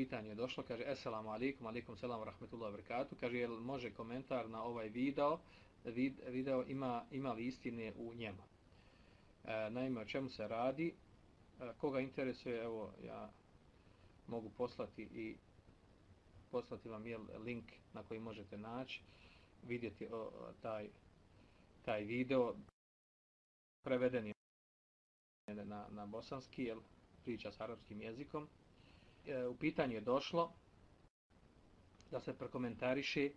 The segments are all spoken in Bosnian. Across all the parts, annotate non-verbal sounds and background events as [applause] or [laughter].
pitanje je došlo, kaže Esselamu alaikum, alaikum selam, rahmetullahi wabarakatuh, kaže jel može komentar na ovaj video, vid, video ima, ima li istine u njemu. E, naime, o čemu se radi, e, koga interesuje, evo, ja mogu poslati i poslati vam jel, link na koji možete naći, vidjeti o, taj, taj video, preveden je na, na bosanski, jel, priča s arapskim jezikom. E, u pitanju je došlo da se prokomentariše e,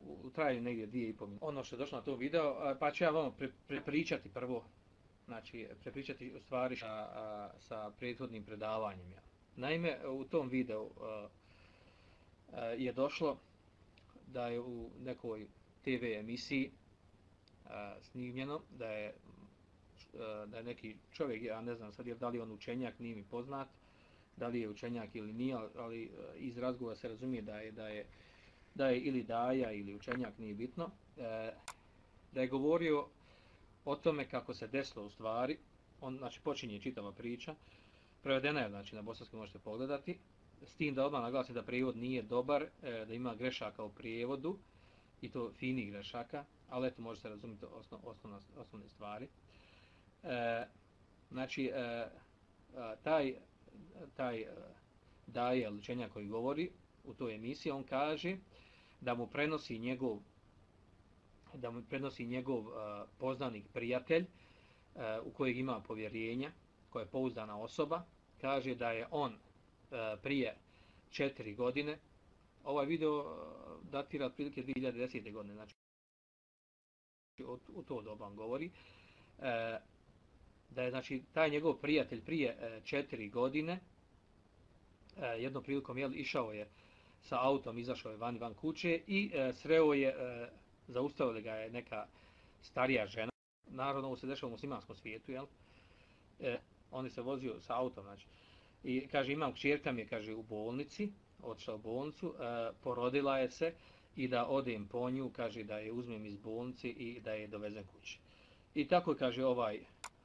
u, u negdje dvije i pol Ono što je došlo na tom video, pa ću ja vam pre, prepričati prvo, znači prepričati u stvari sa, a, sa prethodnim predavanjem. Ja. Naime, u tom videu a, a, je došlo da je u nekoj TV emisiji a, snimljeno da je e, da je neki čovjek, ja ne znam sad je da li on učenjak, nije mi poznat, da li je učenjak ili nije, ali e, iz razgovora se razumije da je, da je, da je ili daja ili učenjak, nije bitno, e, da je govorio o tome kako se desilo u stvari, on znači počinje čitava priča, prevedena je znači na bosanskom možete pogledati, s tim da odmah naglasi da prijevod nije dobar, e, da ima grešaka u prijevodu, i to fini grešaka, ali eto možete razumjeti osno, osnovne, osnovne stvari. E, znači, e, e taj, taj e, daje ličenja koji govori u toj emisiji, on kaže da mu prenosi njegov da mu prenosi njegov uh, poznanik prijatelj uh, u kojeg ima povjerenja, koja je pouzdana osoba, kaže da je on uh, prije četiri godine, ovaj video uh, datira otprilike 2010. godine, znači u, u to doba on govori, uh, da je znači taj njegov prijatelj prije e, četiri godine e, jednom prilikom jel, išao je sa autom, izašao je van van kuće i e, sreo je, e, zaustavila ga je neka starija žena. Naravno, ovo se dešava u muslimanskom svijetu, jel? E, on se vozio sa autom, znači. I kaže, imam kćerka mi je, kaže, u bolnici, otišla u bolnicu, e, porodila je se i da odem po nju, kaže, da je uzmem iz bolnice i da je dovezem kući. I tako kaže ovaj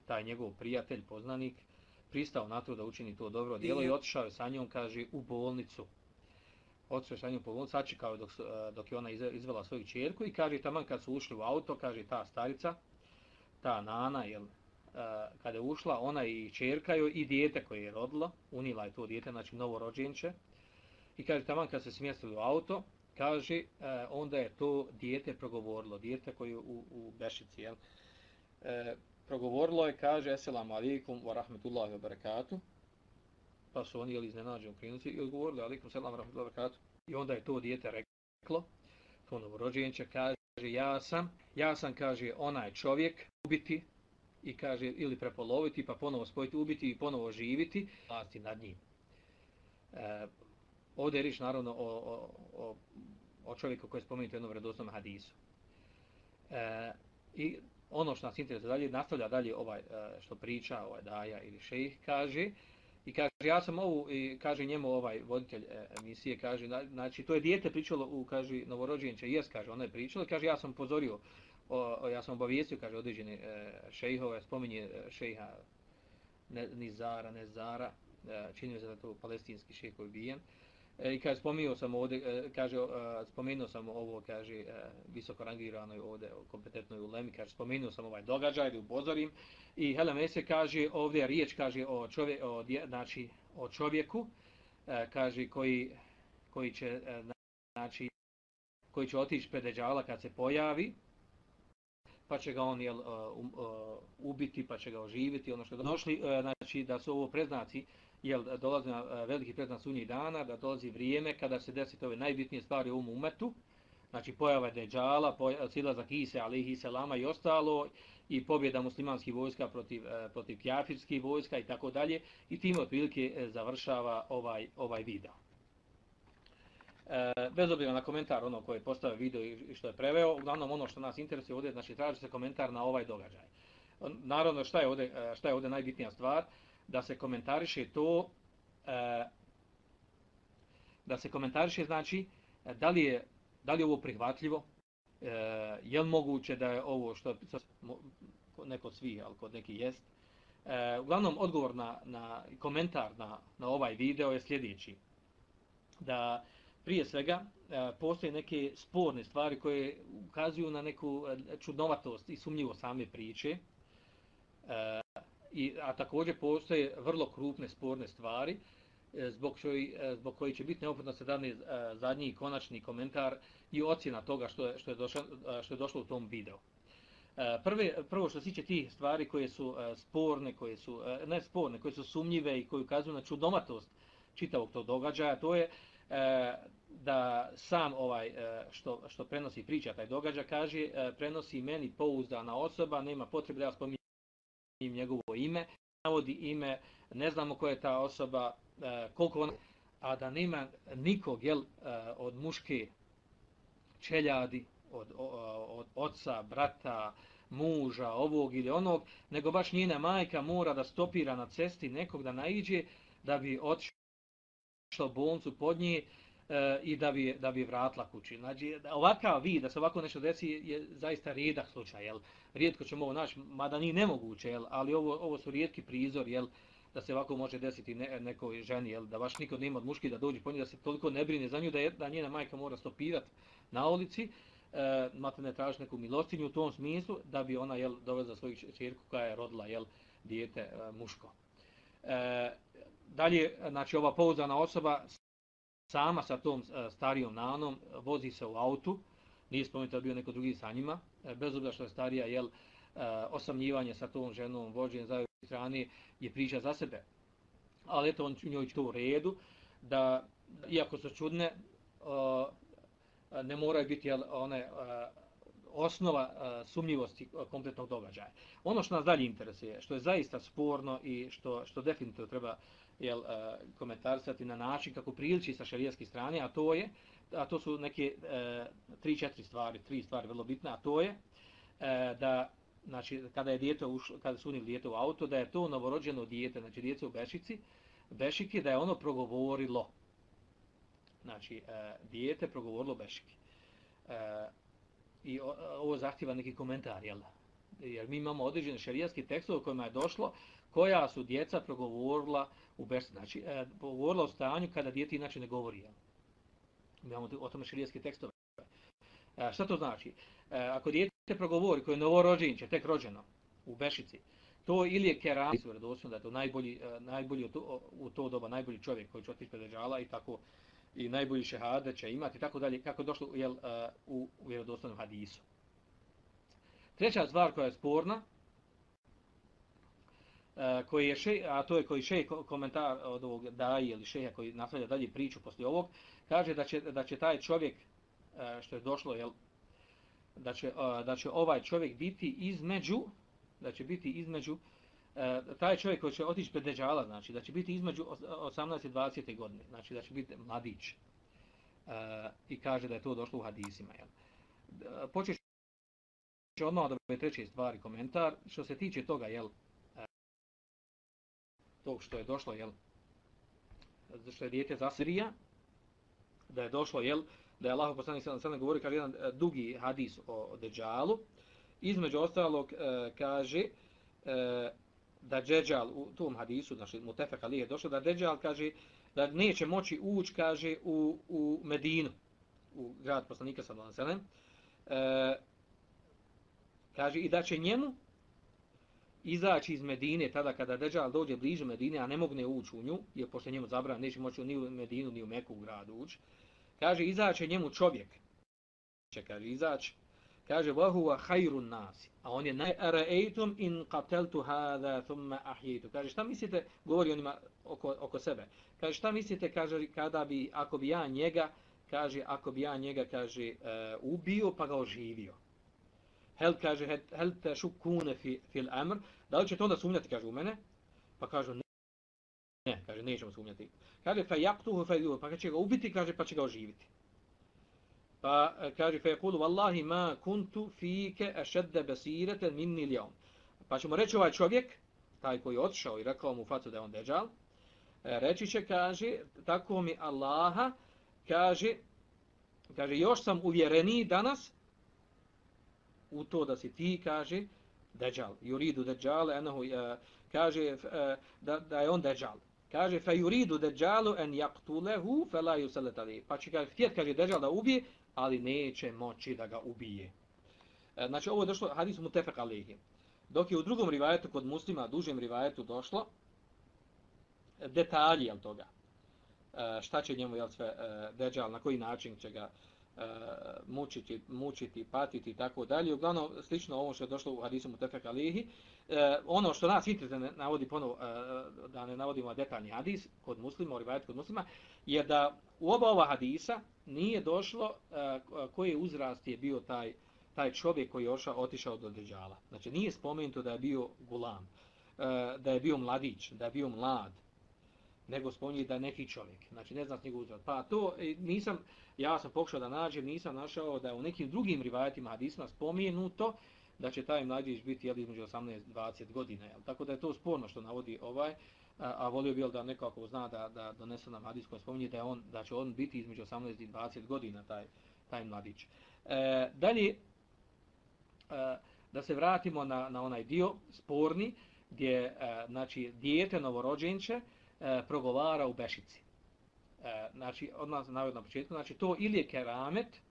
taj njegov prijatelj, poznanik, pristao na to da učini to dobro djelo i otišao je sa njom, kaže, u bolnicu. Otišao je sa njom po bolnicu, sačekao je dok, dok je ona izvela svoju čerku i kaže, tamo kad su ušli u auto, kaže, ta starica, ta nana, jel, kada je ušla, ona i čerka joj i dijete koje je rodila, unila je to dijete, znači novorođenče, i kaže, tamo kad se smjestili u auto, kaže, onda je to dijete progovorilo, dijete koje je u, u Bešici, jel, progovorilo je, kaže, Esselamu alaikum wa rahmetullahi wa barakatuh. Pa su oni jeli iznenađeni u i odgovorili, alaikum selam wa rahmetullahi wa barakatuh. I onda je to dijete reklo, to novorođenče, kaže, ja sam, ja sam, kaže, onaj čovjek, ubiti, i kaže, ili prepoloviti, pa ponovo spojiti, ubiti i ponovo živiti, vlasti nad njim. E, ovdje je riječ, naravno, o, o, o, o čovjeku koji je spomenuti u jednom vredosnom hadisu. E, I ono što nas interesuje dalje, nastavlja dalje ovaj e, što priča ovaj daja ili šejh kaže i kaže ja sam ovu i kaže njemu ovaj voditelj e, emisije kaže znači to je dijete pričalo u kaže novorođenče jes kaže ona je pričala kaže ja sam upozorio o, o, ja sam obavijestio kaže određene e, šejhove spominje e, šejha ne, Nizara Nezara čini se da to palestinski šejh koji je ubijen. E, E, I kaže, spomenuo sam ovdje, e, kaže, e, spomenuo sam ovo, kaže, visoko rangiranoj ovdje, kompetentnoj ulemi, kaže, spomenuo sam ovaj događaj, da upozorim. I Helen Mese kaže, ovdje riječ, kaže, o, čovje, o, znači, o čovjeku, kaže, koji, koji će, znači, koji će otići pred đavola kad se pojavi, pa će ga on jel, um, ubiti, pa će ga oživiti, ono što je došli, znači, da su ovo preznaci, jel, dolazi na e, veliki predan sunnjih dana, da dolazi vrijeme kada se desiti ove najbitnije stvari u umetu, znači pojava Dejjala, silazak Ise, alihi selama i ostalo, i pobjeda muslimanskih vojska protiv, e, protiv kjafirskih vojska i tako dalje, i tim otprilike e, završava ovaj, ovaj video. E, bez obzira na komentar ono koje je postavio video i što je preveo, uglavnom ono što nas interesuje ovdje, znači traži se komentar na ovaj događaj. Naravno, šta je ovdje, šta je ovdje najbitnija stvar? Da se komentariše to e, da se komentariše znači da li je da li je ovo prihvatljivo e, je li moguće da je ovo što neko svi al kod neki jest E, uglavnom, odgovor na, na komentar na, na ovaj video je sljedeći. Da prije svega e, postoje neke sporne stvari koje ukazuju na neku e, čudnovatost i sumnjivo same priče. E, I, a također postoje vrlo krupne sporne stvari e, zbog, koji, e, zbog koji će biti neophodno se dani e, zadnji konačni komentar i ocjena toga što je, što je, došlo, što je došlo u tom videu. Prve, prvo što se tiče tih stvari koje su sporne, koje su ne sporne, koje su sumnjive i koje ukazuju na čudomatost čitavog tog događaja, to je da sam ovaj što, što prenosi priča taj događaj kaže prenosi meni pouzdana osoba, nema potrebe da ja spominjem im njegovo ime, navodi ime, ne znamo ko je ta osoba, e, koliko ona, a da nema nikog jel, e, od muške čeljadi, od, e, od oca, brata, muža, ovog ili onog, nego baš njena majka mora da stopira na cesti nekog da naiđe, da bi otišao bolnicu pod nje, e, i da bi, da bi vratila kući. Znači, ovakav vid, da se ovako nešto desi, je zaista rijedak slučaj, jel? Rijetko ćemo ovo naći, mada nije nemoguće, jel? Ali ovo, ovo su rijetki prizor, jel? Da se ovako može desiti ne, nekoj ženi, jel? Da baš niko nema od muški da dođe po njih, da se toliko ne brine za nju, da, je, da njena majka mora stopirati na ulici, e, mate ne traži neku milostinju u tom smislu, da bi ona, jel, dovezla svoju čerku koja je rodila, jel, dijete e, muško. E, dalje, znači, ova pouzdana osoba sama sa tom e, starijom nanom e, vozi se u autu, nije spomenuto da bio neko drugi sa njima, e, bez obzira što je starija, jel, osamljivanje sa tom ženom, vođenje za strane je priča za sebe. Ali eto, on njoj to u redu, da, iako su čudne, ne moraju biti jel, one osnova sumnjivosti kompletnog događaja. Ono što nas dalje interesuje, što je zaista sporno i što, što definitivno treba jel, e, uh, komentarisati na način kako priliči sa šarijaske strane, a to je, a to su neke uh, tri, četiri stvari, tri stvari vrlo bitne, a to je uh, da znači kada je dijete ušlo, kada su unili dijete u auto, da je to novorođeno dijete, znači dijete u Bešici, Bešiki, da je ono progovorilo. Znači, uh, dijete progovorilo Bešiki. Uh, I o, ovo zahtjeva neki komentar, jel? Jer mi imamo određene šarijaske tekstove kojima je došlo, koja su djeca progovorila u Bešti. Znači, e, govorila o stanju kada djeti inače ne govori. Ja. Mi imamo o tome širijeske tekstove. E, šta to znači? E, ako djete progovori koje je novorođenče, tek rođeno u Bešici, to ili je keram, da je to najbolji, e, najbolji u, to, u to doba, najbolji čovjek koji će otići predržala i tako i najbolji šehade će imati, tako dalje, kako je došlo jel, u, u vjerodostojnom hadisu. Treća stvar koja je sporna, Eh, koji je še, a to je koji šej komentar od ovog daje ili šeha koji nastavlja dalje priču posle ovog, kaže da će, da će taj čovjek, eh, što je došlo, jel, da, će, eh, da će ovaj čovjek biti između, da će biti između, taj čovjek koji će otići pred deđala, znači da će biti između 18 i 20. godine, znači da će biti mladić. I kaže da je to došlo u hadisima. Jel. Počeš odmah da je treće stvari komentar. Što se tiče toga, jel, tog što je došlo, jel, što je dijete za Sirija, da je došlo, jel, da je Allah poslanik sallam sallam govori kao jedan e, dugi hadis o, Deđalu, između ostalog e, kaže e, da Deđal u tom hadisu, znači Mutefek Ali je došlo, da Deđal kaže da neće moći ući, kaže, u, u Medinu, u grad poslanika sallam sallam, e, kaže i da će njemu izaći iz Medine tada kada Deđal dođe bliže Medine, a ne mogne ući u nju, jer pošto njemu zabran, neće moći ni u Medinu, ni u Meku u gradu ući, kaže, izaće njemu čovjek, će kaže, izaći, kaže, vahuva hajrun nasi, a on je najra'ejtum in qateltu hada thumma ahyitu. Kaže, šta mislite, govori onima oko, oko sebe, kaže, šta mislite, kaže, kada bi, ako bi ja njega, kaže, ako bi ja njega, kaže, uh, ubio pa ga oživio. Hel kaže, hel te šukune fi, fil amr, Da li ćete onda sumnjati, kaže u mene? Pa kažu ne. Ne, kaže, nećemo sumnjati. Kaže, fa jaktuhu fa yuhu, pa će ga ubiti, kaže, pa će ga oživiti. Pa e, kaže, fa yaqulu wallahi ma kuntu fike ashad besirete minni lijom. Pa ćemo reći ovaj čovjek, taj koji je otišao i rekao mu facu da je on deđal, e, reći će, kaže, tako mi Allaha, kaže, kaže, još sam uvjereniji danas u to da si ti, kaže, Dajjal. Yuridu Dajjal anahu eh, kaže uh, da, da je on deđal. Kaže, fe yuridu deđalu en jaktulehu fe la yusallat ali. Pa će kaže, htjet, kaže, deđal da ubije, ali neće moći da ga ubije. Eh, znači, ovo je došlo, hadis mu tefek alihi. Dok je u drugom rivajetu kod muslima, dužem rivajetu došlo, detalji jel toga. Šta će njemu jel sve e, deđal, na koji način će ga Eh, mučiti, mučiti, patiti i tako dalje. Uglavnom, slično ovo što je došlo u hadisu Mutefek Alihi. Eh, ono što nas interesuje navodi ponovo, eh, da ne navodimo detaljni hadis kod muslima, orivajat kod muslima, je da u oba ova hadisa nije došlo koji uzrast je bio taj taj čovjek koji je otišao do Deđala. Znači, nije spomenuto da je bio gulam, da je bio mladić, da je bio mlad, nego spominje da je neki čovjek. Znači ne znam njegov uzrat. Pa to e, nisam, ja sam pokušao da nađem, nisam našao da je u nekim drugim rivajetima hadisma spomenuto da će taj mladić biti jel, između 18-20 godina. Jel. Tako da je to sporno što navodi ovaj, a, a volio bi da nekako zna da, da donese nam hadis koji spominje da, je on, da će on biti između 18 i 20 godina taj, taj mladić. E, dalje, e, da se vratimo na, na onaj dio sporni gdje e, znači, dijete novorođenče, e, E, progovara u bešici. E, znači, odmah navod na početku, znači to ili je keramet,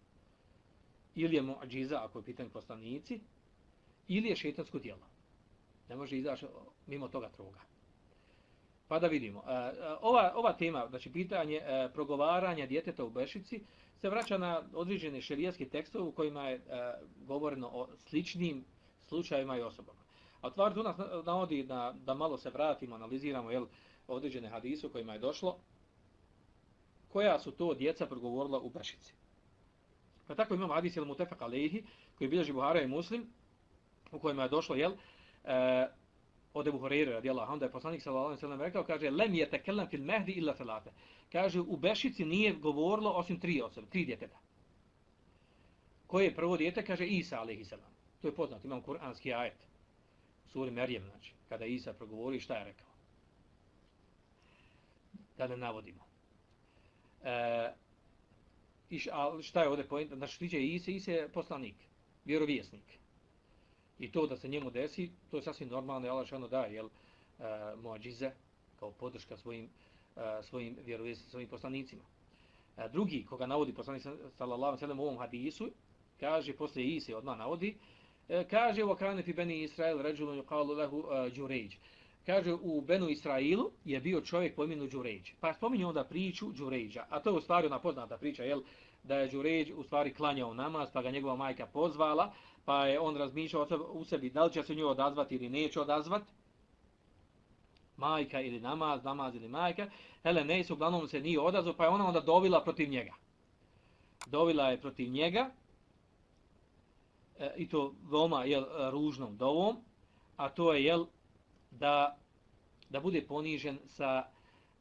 ili je muđiza, ako je pitanje poslanici, ili je šetansko djelo. Ne može izaći mimo toga troga. Pa da vidimo. E, e, ova, ova tema, znači pitanje e, progovaranja djeteta u bešici, se vraća na određene šerijaske tekstove u kojima je e, govoreno o sličnim slučajima i osobama. A tvar tu nas navodi da, da malo se vratimo, analiziramo, jel, određene hadise kojima je došlo, koja su to djeca progovorila u Bešici. Pa tako imamo hadis ili Mutefak Alehi, koji bilježi Buhara i Muslim, u kojima je došlo, jel, e, od Ebu Horeire, radijela, onda je poslanik sallallahu alejhi ve sellem rekao, kaže, lem je fil mehdi illa salate. Kaže, u Bešici nije govorilo osim tri osobe, tri djeteta. Koje je prvo djete, kaže Isa alaihi salam. To je poznat, imam kuranski ajet. Sura suri Merjem, znači, kada Isa progovori, šta je rekao? Da ne navodimo. E, iš, a šta je ovdje pojenta? Znači, tiče Ise, Ise je poslanik, vjerovjesnik. I to da se njemu desi, to je sasvim normalno, Allah šano daje, jel, e, mođize, kao podrška svojim, e, svojim vjerovjesnicima, svojim poslanicima. E, drugi, koga navodi poslanik, sallallahu sallam, u ovom hadisu, kaže, poslije Ise odmah navodi, e, kaže, u kana fi beni Israel, ređulun yuqalu lehu uh, e, džurejđ kaže u Benu Israilu je bio čovjek po imenu Đuređ. Pa spominje onda priču Đuređa, A to je u stvari ona poznata priča, jel? da je Đuređ u stvari klanjao namaz, pa ga njegova majka pozvala, pa je on razmišljao u sebi da li će se nju odazvati ili neće odazvati. Majka ili namaz, namaz ili majka. Hele, ne su, uglavnom se nije odazvao, pa je ona onda dovila protiv njega. Dovila je protiv njega, e, i to veoma jel, ružnom dovom, a to je, jel, da, da bude ponižen sa,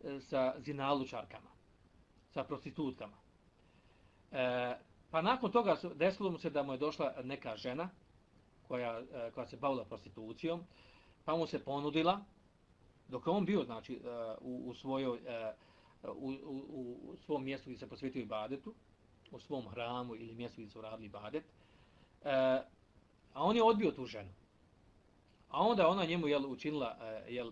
e, sa zinalučarkama, sa prostitutkama. E, pa nakon toga desilo mu se da mu je došla neka žena koja, e, koja se bavila prostitucijom, pa mu se ponudila, dok on bio znači, e, u, u, svojoj, u, u, u svom mjestu gdje se posvetio i badetu, u svom hramu ili mjestu gdje su radili badet, a on je odbio tu ženu. A onda ona njemu jel, učinila e, jel,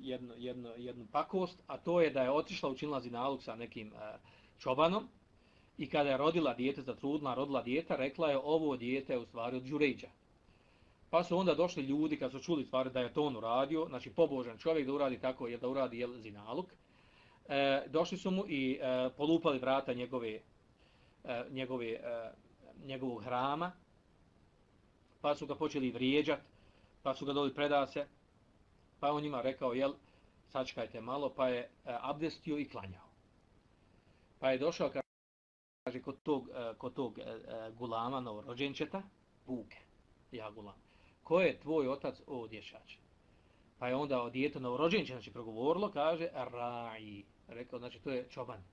jednu, jednu, jednu pakost, a to je da je otišla učinila zinalog sa nekim e, čobanom i kada je rodila dijete, zatrudna, rodila dijete, rekla je ovo dijete je u stvari od Đuređa. Pa su onda došli ljudi kad su čuli stvari da je to on uradio, znači pobožan čovjek da uradi tako, je da uradi jel, zinalog, e, došli su mu i e, polupali vrata njegove, e, njegove, e, njegovog hrama, pa su ga počeli vrijeđati, pa su ga doli preda se, pa on njima rekao, jel, sačkajte malo, pa je e, abdestio i klanjao. Pa je došao, kaže, kod tog, e, kod tog e, e gulama, novorođenčeta, buke, ja gulam, ko je tvoj otac, o dječač? Pa je onda o djeto novorođenče, znači, progovorilo, kaže, raji, rekao, znači, to je čoban,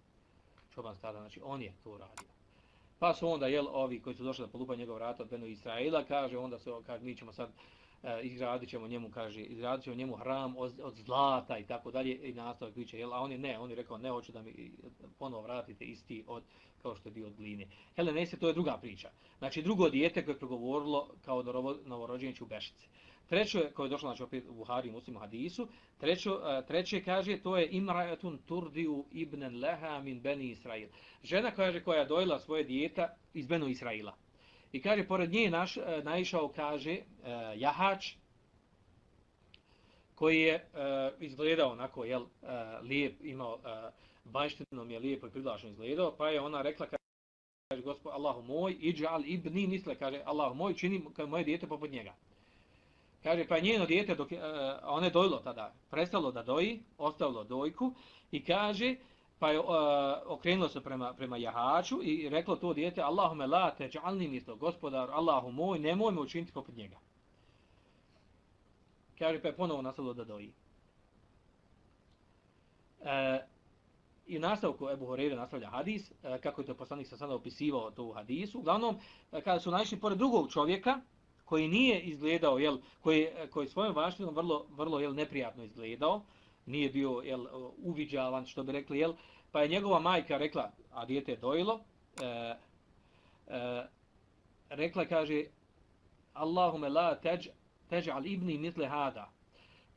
čoban stada, znači, on je to radio. Pa su onda, jel, ovi koji su došli da polupa njegov rat od Benu Israila, kaže, onda se, kaže, mi ćemo sad, e, izgradit ćemo njemu, kaže, izgradit ćemo njemu hram od, od zlata i tako dalje i nastavak biće, jel, a on je ne, on je rekao, ne, hoću da mi ponovo vratite isti od, kao što je bio od gline. Hele, ne se, to je druga priča. Znači, drugo dijete koje je progovorilo kao novorođenče u Bešice. treće koje je došlo znači opet u Buhari i Muslimu hadisu, treće, eh, treće kaže to je Imrajatun turdiu ibn Leha min bani Israil. Žena kaže koja je dojela svoje dijete iz Benu Israila. I kaže pored nje naš e, naišao kaže e, jahač koji je uh, izgledao onako jel uh, lijep imao uh, vanštinom je lijepo i privlačno izgledao pa je ona rekla kaže gospod Allahu moj iđal ibni misle kaže Allahu moj čini kao moje dijete poput njega kaže pa njeno dijete dok uh, ona je dojilo tada prestalo da doji ostavilo dojku i kaže pa je uh, okrenulo se prema prema jahaču i reklo to dijete Allahume la teđalni misle gospodar Allahu moj nemoj me učiniti poput njega kaže pa je ponovo nastavilo da doji. E, I u nastavku Ebu Horeira nastavlja hadis, e, kako je to poslanik sa sada opisivao to u hadisu. Uglavnom, e, kada su našli pored drugog čovjeka, koji nije izgledao, jel, koji, e, koji svojom vaštinom vrlo, vrlo jel, neprijatno izgledao, nije bio jel, uviđavan, što bi rekli, jel, pa je njegova majka rekla, a dijete je dojilo, e, e, rekla, kaže, Allahume la teđ teže al ibni misle hada.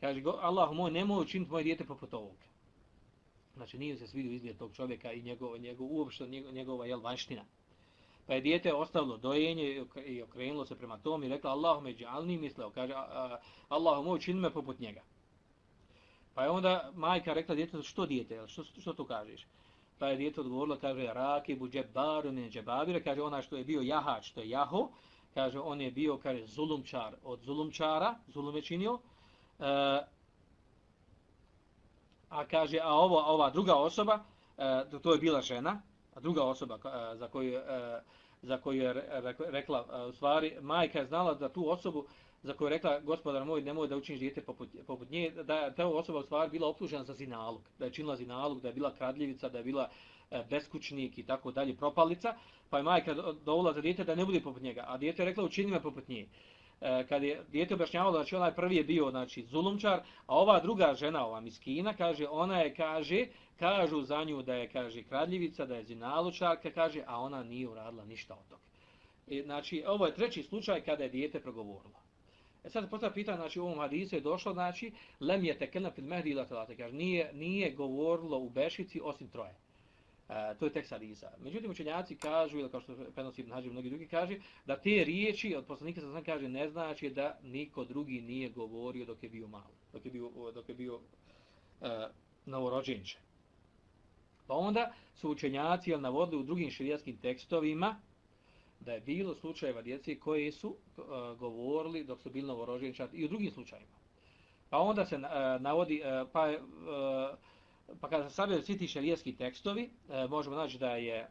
Kaže, Allahu moj, nemoj učiniti moje dijete poput ovog. Znači, nije se svidio izgled tog čovjeka i njegov, njegov, uopšte njegova jel, vanština. Pa je dijete ostavilo dojenje i okrenulo se prema tom i rekla, Allahume džalni misleo, kaže, Allah moj, učini me poput njega. Pa je onda majka rekla djetetu, što dijete, što, što to kažeš? Pa je dijete odgovorilo, kaže, rakibu džebaru ne džebabire, kaže, ona što je bio jahač, što je jaho, kaže on je bio kaže zulumčar od zulumčara zulum je činio. E, a kaže a ovo ova druga osoba e, to je bila žena a druga osoba e, za koju e, za koju je rekla e, u stvari majka je znala da tu osobu za koju je rekla gospodar moj nemoj da učiniš dijete poput, poput nje da je ta osoba u stvari bila optužena za zinalog da je činila zinalog da je bila kradljivica da je bila e, beskućnik i tako dalje propalica pa je majka dovola za dijete da ne bude poput njega, a dijete je rekla učini me poput nje. E, kad je dijete objašnjavalo, znači onaj prvi je bio znači, zulumčar, a ova druga žena, ova miskina, kaže, ona je, kaže, kažu za nju da je, kaže, kradljivica, da je zinalučarka, kaže, a ona nije uradila ništa od toga. E, znači, ovo je treći slučaj kada je dijete progovorilo. E sad postavlja pitanje, znači u ovom hadisu je došlo, znači, lem je tekelna fil mehdi ila telate, kaže, nije, nije govorilo u Bešici osim troje. E, to je tekst hadisa. Međutim, učenjaci kažu, ili kao što prenosi Ibn Hađim mnogi drugi kaže, da te riječi od poslanika sa znam kaže ne znači da niko drugi nije govorio dok je bio malo, dok je bio, dok je bio e, novorođenče. Pa onda su učenjaci jel, navodili u drugim širijatskim tekstovima da je bilo slučajeva djece koji su uh, govorili dok su bili novorođenčati i u drugim slučajima. Pa onda se uh, navodi, uh, pa uh, pa kada se sabio svi ti šarijski tekstovi, e, možemo naći da je, e,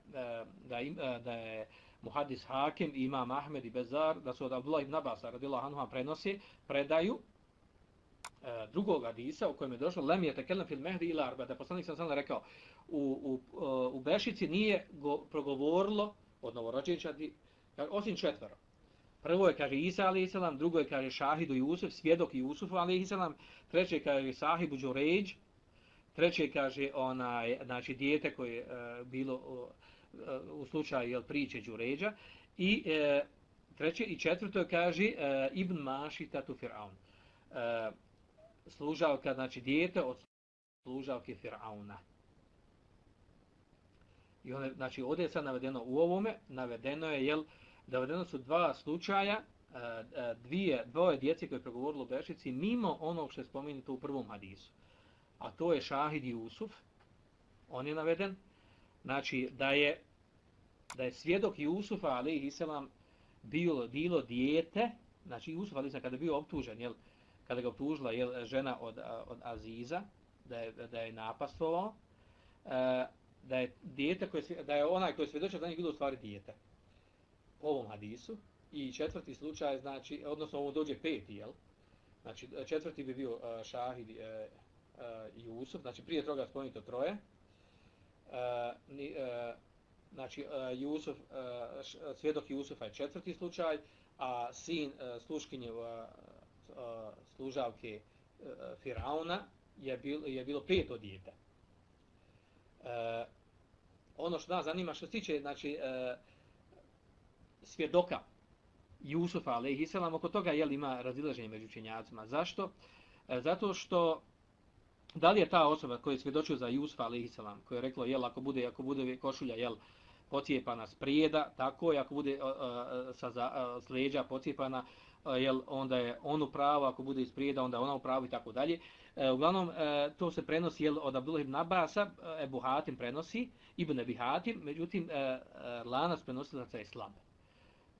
da, im, e, da je Muhaddis Hakim, Imam Ahmed i Bezar, da su od Abdullah ibn Abbas, radila anhu prenosi, predaju drugog hadisa u kojem je došlo, lem je tekelem fil mehdi ila arba, da poslanik sam sam rekao, u, u, u Bešici nije go, progovorilo od novorođenčadi, osim četvero. Prvo je, kaže, Isa a.s. drugo je, kaže, Šahidu Jusuf, svjedok Jusufu a.s. treće je, kaže, Sahibu Đuređ, Treće kaže onaj znači dijete koje je uh, bilo uh, u slučaju jel priče Đuređa i e, treće i četvrto kaže e, Ibn Maši tatu Firaun. E, služavka znači dijete od služavke Firauna. I one, znači ovdje je sad navedeno u ovome, navedeno je, jel, navedeno su dva slučaja, e, e, dvije, dvoje djece koje je progovorilo u Bešici, mimo onog što je spomenuto u prvom hadisu a to je Šahid Jusuf, on je naveden, znači da je da je svjedok Jusufa, alaihi selam, bilo, bilo dijete, znači Jusuf, ali kada je bio optužen, jel, kada ga optužila jel, žena od, od Aziza, da je, da je napastovao, e, da je dijete koje, da je onaj koji je svjedočio da nije bilo u stvari dijete. Ovom hadisu. I četvrti slučaj, znači, odnosno ovo dođe peti, jel? Znači, četvrti bi bio uh, šahid uh, uh, Jusuf, znači prije toga spomenuto troje. Uh, ni, uh, znači uh, Jusuf, uh, svjedok Jusufa je četvrti slučaj, a sin uh, sluškinje uh, uh, služavke uh, Firauna je, bil, je bilo peto dijete. Uh, ono što nas zanima što se tiče znači, uh, svjedoka Jusufa alejhi selam oko toga je li ima razilaženje među učenjacima. Zašto? E, zato što da li je ta osoba koja je svjedočio za Jusufa alejhi selam koja je rekla jel ako bude ako bude košulja jel pocijepana s prijeda tako je ako bude uh, sa za, uh, sleđa pocijepana uh, jel onda je on u pravu ako bude iz prijeda onda ona u pravu i tako dalje. Uglavnom to se prenosi jel od Abdullah ibn Abasa Ebu Hatim prenosi Ibn Abi Hatim međutim lanac prenosilaca je slab.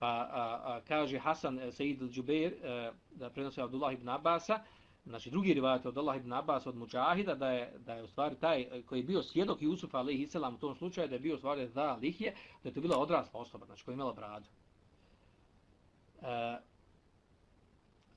Pa a, a, kaže Hasan eh, Said al-Đubeir eh, da prenosi Abdullah ibn Abasa, znači drugi rivajat od Allah ibn Abbas od Mujahida, da je, da je u stvari taj eh, koji je bio svjedok Jusufa alaihi selam u tom slučaju, da je bio u stvari za lihje, da je to bila odrasla osoba, znači koja je imala bradu. E,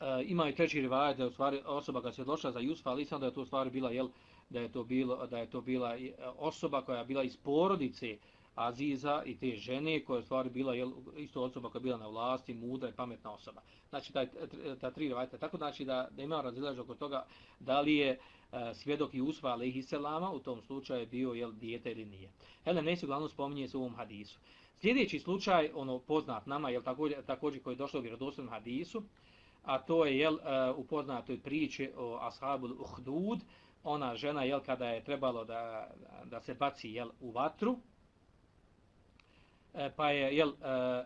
e, ima i treći rivajat da je u stvari osoba koja se došla za Jusufa alaihi selam, da je to u stvari bila, jel, da je to bilo da je to bila osoba koja je bila iz porodice Aziza i te žene koja je stvari bila jel, isto osoba koja je bila na vlasti, mudra i pametna osoba. Znači, taj, ta tri rivajta. Tako znači da, da ima razilaž oko toga da li je e, svjedok i usva alaihi selama u tom slučaju bio jel, dijete ili nije. Helen Nesi uglavnom spominje se u ovom hadisu. Sljedeći slučaj, ono poznat nama, jel, također, također koji je došao u vjerodostojnom hadisu, a to je jel, uh, u poznatoj priči o ashabul uhdud, ona žena, jel, kada je trebalo da, da se baci jel, u vatru, E, pa je jel e,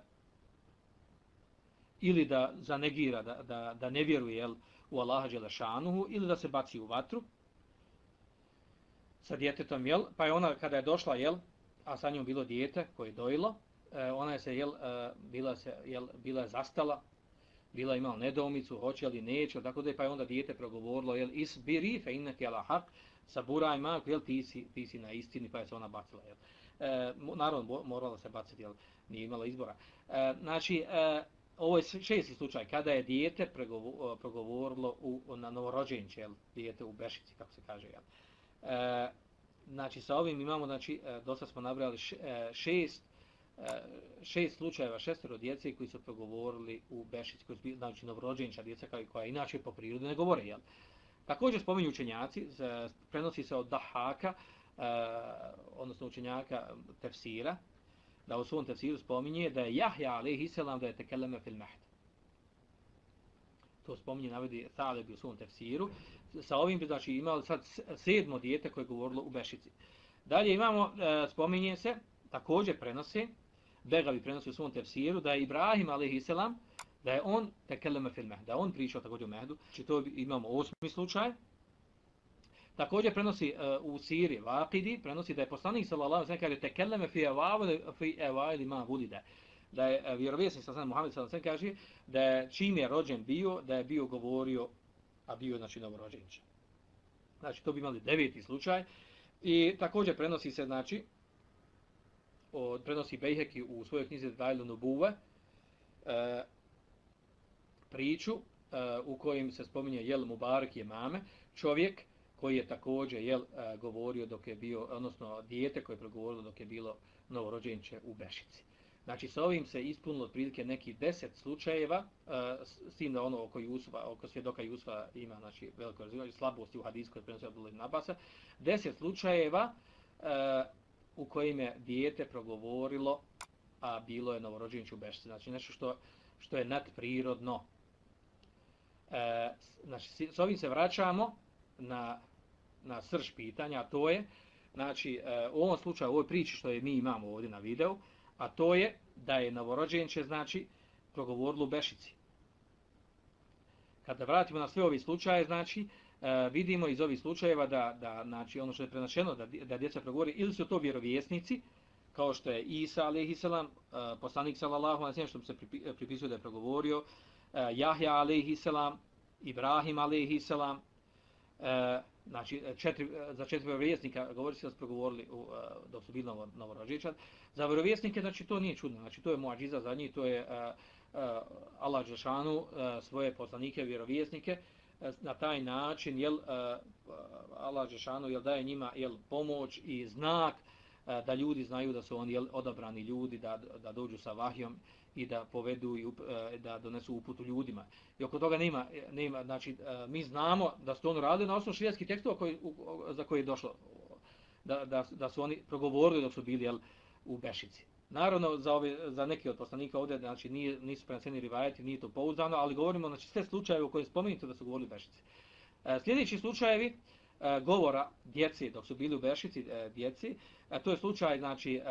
ili da zanegira da, da, da ne vjeruje jel u Allaha dželešanuhu ili da se baci u vatru sa djetetom jel pa je ona kada je došla jel a sa njom bilo dijete koje je dojilo e, ona je se jel e, bila se jel bila je zastala bila imala nedoumicu hoće li neće tako da je pa je onda dijete progovorilo jel isbiri fe innaka ala haq saburaj mak, jel ti si, ti si na istini pa je se ona bacila jel e, naravno morala se baciti, jer nije imala izbora. E, znači, e, ovo je šesti slučaj, kada je dijete pregovo, e, progovorilo u, na novorođenče, jel, dijete u Bešici, kako se kaže. Jel. E, znači, sa ovim imamo, znači, e, dosta smo nabrali e, šest, šest slučajeva, šestero djece koji su progovorili u Bešici, koji su, znači, novorođenča djeca koja, koja inače po prirodi ne govore. Jel. Također spominju učenjaci, prenosi se od Dahaka, E, odnosno učenjaka tefsira, da u svom tefsiru spominje da je Jahja alaihi selam da je tekeleme fil mahd. To spominje, navedi Thaleb u svom tefsiru. Sa ovim bi znači imali sad sedmo dijete koje je govorilo u Bešici. Dalje imamo, uh, spominje se, također prenose, Begavi prenosi u svom tefsiru, da je Ibrahim alaihi salam, da je on tekeleme fil mahd, da on pričao također u Mehdu. Znači to imamo osmi slučaj, Također prenosi uh, u Siri, Vakidi, prenosi da je poslanik sallallahu alejhi ve sellem kaže tekelleme fi awali fi awali ma vulida. Da je uh, vjerovjesnik sallallahu Muhammed sallallahu alejhi ve kaže da je čim je rođen bio, da je bio govorio a bio znači novorođenče. Znači to bi imali deveti slučaj. I također prenosi se znači od prenosi Bejheki u svojoj knjizi Dajlu Nubuve uh, priču uh, u kojim se spominje Jel Mubarak je mame, čovjek koji je također jel, e, govorio dok je bio, odnosno dijete koje je progovorilo dok je bilo novorođenče u Bešici. Znači, sa ovim se ispunilo otprilike neki deset slučajeva, e, s tim da ono oko, Jusufa, oko svjedoka Jusufa ima znači, veliko razvijanje, slabosti u hadisku koje prenosio Abdullah Nabasa, deset slučajeva e, u kojim je dijete progovorilo, a bilo je novorođenče u Bešici. Znači, nešto što, što je nadprirodno. E, znači, s ovim se vraćamo na na srž pitanja, a to je, znači, e, u ovom slučaju, u ovoj priči što je mi imamo ovdje na videu, a to je da je novorođenče, znači, progovorilo u Bešici. Kada vratimo na sve ovi slučaje, znači, e, vidimo iz ovih slučajeva da, da znači, ono što je prenašeno, da, da djeca progovori, ili su to vjerovjesnici, kao što je Isa, alaihissalam, e, poslanik, sallallahu, na što se pripisuje da je progovorio, Jahja, alaihissalam, Ibrahim, alaihissalam, znači e, četiri, e, za četiri vjerovjesnika govori se da su progovorili u, e, dok su bili novo, novorođičan. Za vjerovjesnike, znači to nije čudno, znači to je muadžiza za njih, to je uh, uh, Allah Žešanu uh, svoje poslanike, vjerovjesnike, uh, na taj način, jel, uh, Allah Žešanu jel, daje njima jel, pomoć i znak uh, da ljudi znaju da su oni jel, odabrani ljudi, da, da dođu sa vahijom, i da povedu i e, da donesu uputu ljudima. I oko toga nema, nema znači e, mi znamo da su oni radili na osnovu šrijanskih tekstova koji, za koje je došlo da, da, da su oni progovorili dok su bili jel, u Bešici. Naravno, za, ove, za neke od poslanika ovdje znači, nije, nisu preneseni rivajati, nije to pouzdano, ali govorimo znači, sve slučajeve u koje spomenuto da su govorili Bešici. E, sljedeći slučajevi e, govora djeci, dok su bili u Bešici e, djeci, e, to je slučaj znači, e,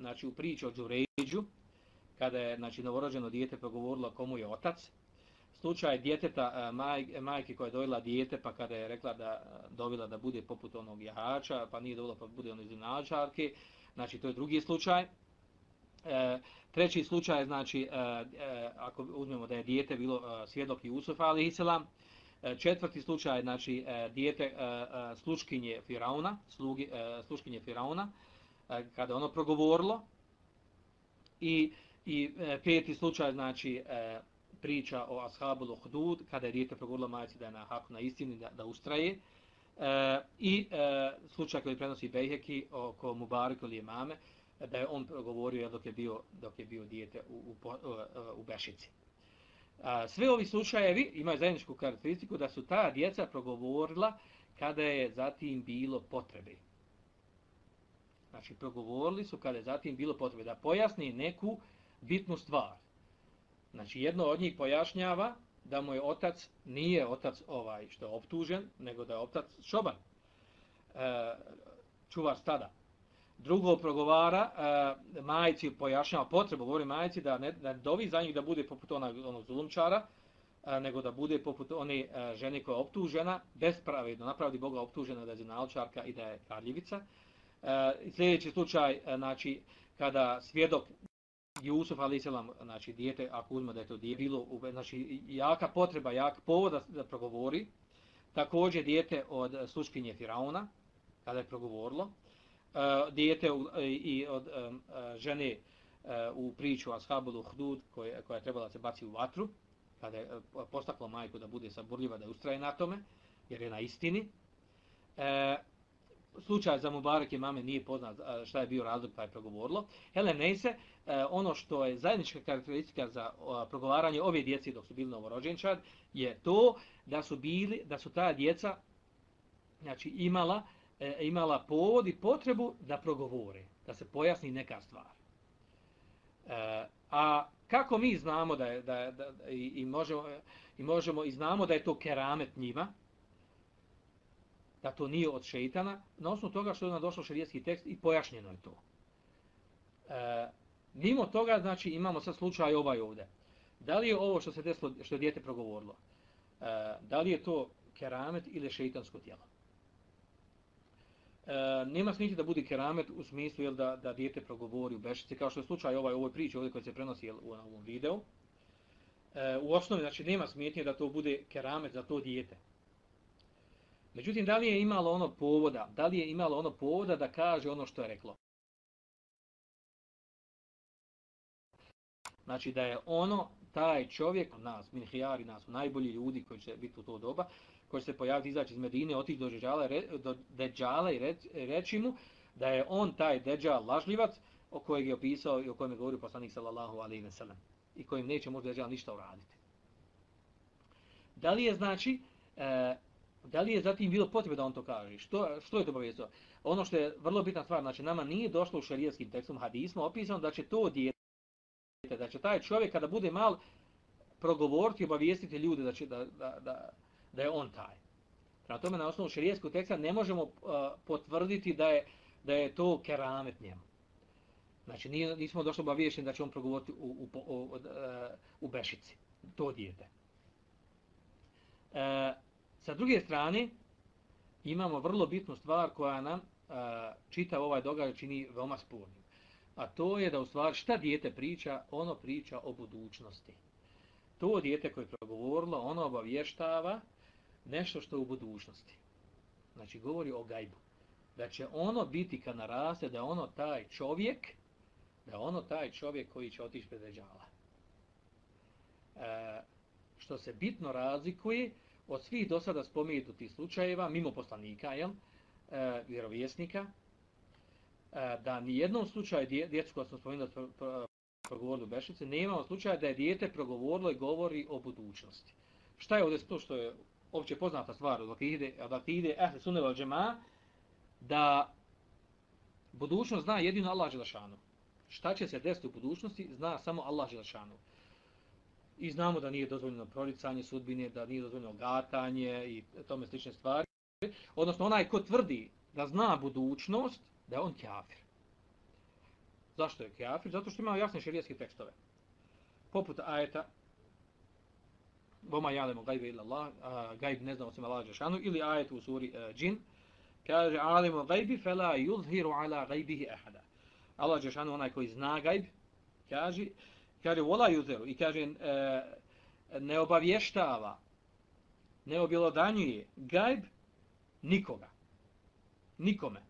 znači, u priči o Đuređu, kada je znači, novorođeno dijete progovorilo komu je otac. Slučaj djeteta e, maj, majke koja je dojela dijete, pa kada je rekla da e, dovila da bude poput onog jahača, pa nije dovila pa bude ono izinačarke, znači to je drugi slučaj. E, treći slučaj znači e, e, ako uzmemo da je dijete bilo e, svjedok Jusuf ali selam. E, četvrti slučaj je znači e, dijete e, e, sluškinje Firauna, slugi e, sluškinje Firauna e, kada ono progovorilo. I i e, peti slučaj znači e, priča o ashabu hudud kada je dijete progovorilo majci da je na haku na istini da, da ustraje. E, I e, slučaj koji prenosi Bejheki oko Mubarak ili Imame, da je on progovorio dok je bio, dok je bio dijete u, u, u, e, u Bešici. E, A, sve ovi slučajevi imaju zajedničku karakteristiku da su ta djeca progovorila kada je zatim bilo potrebe. Znači, progovorili su kada je zatim bilo potrebe da pojasni neku bitnu stvar. Znači, jedno od njih pojašnjava da mu je otac, nije otac ovaj što je optužen, nego da je otac šoban, e, čuvar stada drugo progovara, e, uh, majici pojašnjava potrebu, govori majici da ne, ne dovi za njih da bude poput onog, onog zulumčara, e, nego da bude poput one e, žene koja je optužena, bespravedno, napravdi Boga optužena da je zinalčarka i da je karljivica. Uh, sljedeći slučaj, uh, znači, kada svjedok Jusuf a.s. znači dijete ako uzme da je to dijete bilo znači jaka potreba jak povod da, da progovori također dijete od e, sluškinje Firauna kada je progovorilo e, dijete uh, i od e, e, žene e, u priču Ashabulu Hdud koja, koja je trebala se baci u vatru, kada je postakla postaklo majku da bude saburljiva, da ustraje na tome, jer je na istini. E, slučaj za Mubarake mame nije poznat šta je bio razlog pa je progovorilo. Helen Neise, e, ono što je zajednička karakteristika za progovaranje ove djece dok su bili novorođenčad, je to da su bili, da su ta djeca znači, imala e, imala povod i potrebu da progovore, da se pojasni neka stvar. E, a kako mi znamo da je, da, da, da i, i, možemo, i možemo i znamo da je to keramet njima, da to nije od šeitana, na osnovu toga što je nam došao šarijetski tekst i pojašnjeno je to. E, mimo toga, znači, imamo sad slučaj ovaj ovdje. Da li je ovo što se desilo, što je dijete progovorilo, e, da li je to keramet ili šeitansko tijelo? E, nema smisla da bude keramet u smislu jel, da, da dijete progovori u bešici, kao što je slučaj ovaj, ovoj priči ovdje koji se prenosi jel, u ovom videu. E, u osnovi, znači, nema smetnje da to bude keramet za to dijete. Međutim, da li je imalo ono povoda, da li je imalo ono povoda da kaže ono što je reklo? Znači, da je ono, taj čovjek, nas, minhijari, nas, najbolji ljudi koji će biti u to doba, koji će se pojaviti izaći iz Medine, otići do Deđala, do Deđala i reći, reći mu da je on taj Deđal lažljivac o kojeg je opisao i o kojem je govorio poslanik sallallahu alaihi ve sellem i kojim neće možda Deđal ništa uraditi. Da li je znači, e, da li je zatim bilo potrebe da on to kaže? Što, što je to povezao? Ono što je vrlo bitna stvar, znači nama nije došlo u šarijetskim tekstom hadismo opisano da će to dijete, da će taj čovjek kada bude mal progovoriti i obavijestiti ljude da će da, da, da, da je on taj. Prema tome, na osnovu šarijetskog teksta ne možemo uh, potvrditi da je, da je to keramet njemu. Znači, nije, nismo došli obaviješeni da će on progovoriti u, u, u, u, u Bešici, to dijete. E, sa druge strane, imamo vrlo bitnu stvar koja nam e, čita ovaj događaj čini veoma spornim. A to je da u stvari šta dijete priča, ono priča o budućnosti. To dijete koje je progovorilo, ono obavještava nešto što je u budućnosti. Znači, govori o gajbu. Da će ono biti kad naraste, da ono taj čovjek, da ono taj čovjek koji će otići pred. E, što se bitno razlikuje od svih do sada spomenutih slučajeva, mimo poslanika, jel, e, vjerovjesnika, e, da ni jednom slučaju dje, djecu koja smo spomenuli pro, pro, progovorili u Bešice, nemamo slučaja da je dijete progovorilo i govori o budućnosti. Šta je ovdje to što je opće poznata stvar dok ide, dok ide ehle sunne džema, da budućnost zna jedino Allah Želešanu. Šta će se desiti u budućnosti, zna samo Allah Želešanu. I znamo da nije dozvoljeno proricanje sudbine, da nije dozvoljeno gatanje i tome slične stvari. Odnosno, onaj ko tvrdi da zna budućnost, da je on kjafir. Zašto je kjafir? Zato što ima jasne širijetske tekstove. Poput ajeta Voma jalemu gajbe illa Allah, gajb ne znamo osim Allah Žešanu, ili ajet u suri uh, džin, kaže alimu gajbi fela yuzhiru ala gajbihi ahada. Allah Žešanu, onaj koji zna gajb, kaže, kaže vola juzeru. i kaže e, ne obavještava, ne objelodanjuje gajb nikoga. Nikome.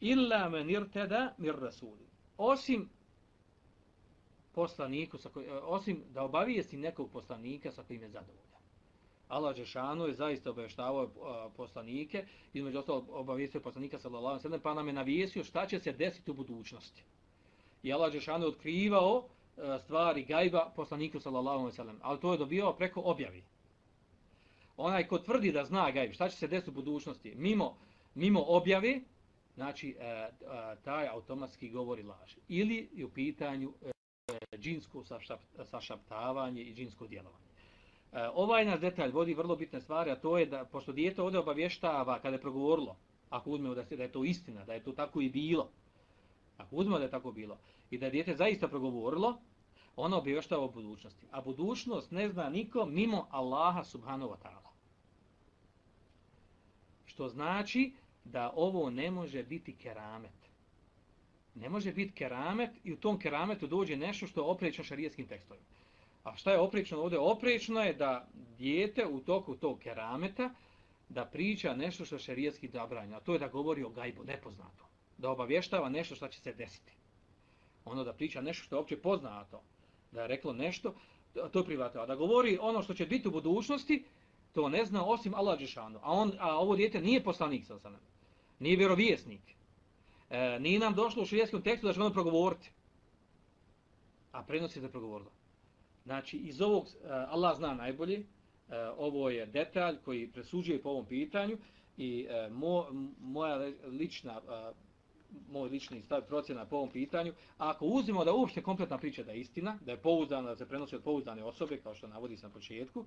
Illa men irteda mir rasuli. Osim poslaniku, sa koj, e, osim da obavijesti nekog poslanika sa kojim je zadovoljan. Allah Žešanu je zaista obavještavao e, poslanike, između ostalo obavijestio poslanika sallallahu alejhi ve sellem pa nam je navijesio šta će se desiti u budućnosti. I Allah Žešanu je otkrivao E, stvari gajba poslaniku sallallahu alejhi ve sellem, ali to je dobio preko objavi. Onaj ko tvrdi da zna gajb, šta će se desiti u budućnosti, mimo, mimo objavi, znači e, e, taj automatski govori laž. Ili je u pitanju džinsko sašaptavanje i džinsko djelovanje. E, ovaj nas detalj vodi vrlo bitne stvari, a to je da, pošto dijete ovdje obavještava kada je progovorilo, ako uzmemo da, se, da je to istina, da je to tako i bilo, ako uzmemo da je tako bilo, i da je dijete zaista progovorilo, ono bi obavještava o budućnosti. A budućnost ne zna niko mimo Allaha subhanahu wa ta'ala. Što znači da ovo ne može biti keramet ne može biti keramet i u tom kerametu dođe nešto što je oprečno šarijetskim tekstovima. A šta je oprečno ovdje? Oprečno je da dijete u toku tog kerameta da priča nešto što je šarijetski zabranjeno. A to je da govori o gajbu, nepoznato. Da obavještava nešto što će se desiti. Ono da priča nešto što je opće poznato. Da je reklo nešto, to je privatno. A da govori ono što će biti u budućnosti, to ne zna osim Allah Đešanu. A, on, a ovo dijete nije poslanik, sam nije vjerovijesnik e, nije nam došlo u širijeskom tekstu da će ono progovoriti. A prenosi da progovorilo. Znači, iz ovog, e, Allah zna najbolje, e, ovo je detalj koji presuđuje po ovom pitanju i e, mo, moja lična, moj lični stav procjena po ovom pitanju, ako uzmemo da uopšte kompletna priča da je istina, da je pouzdana, da se prenosi od pouzdane osobe, kao što navodi sam na početku,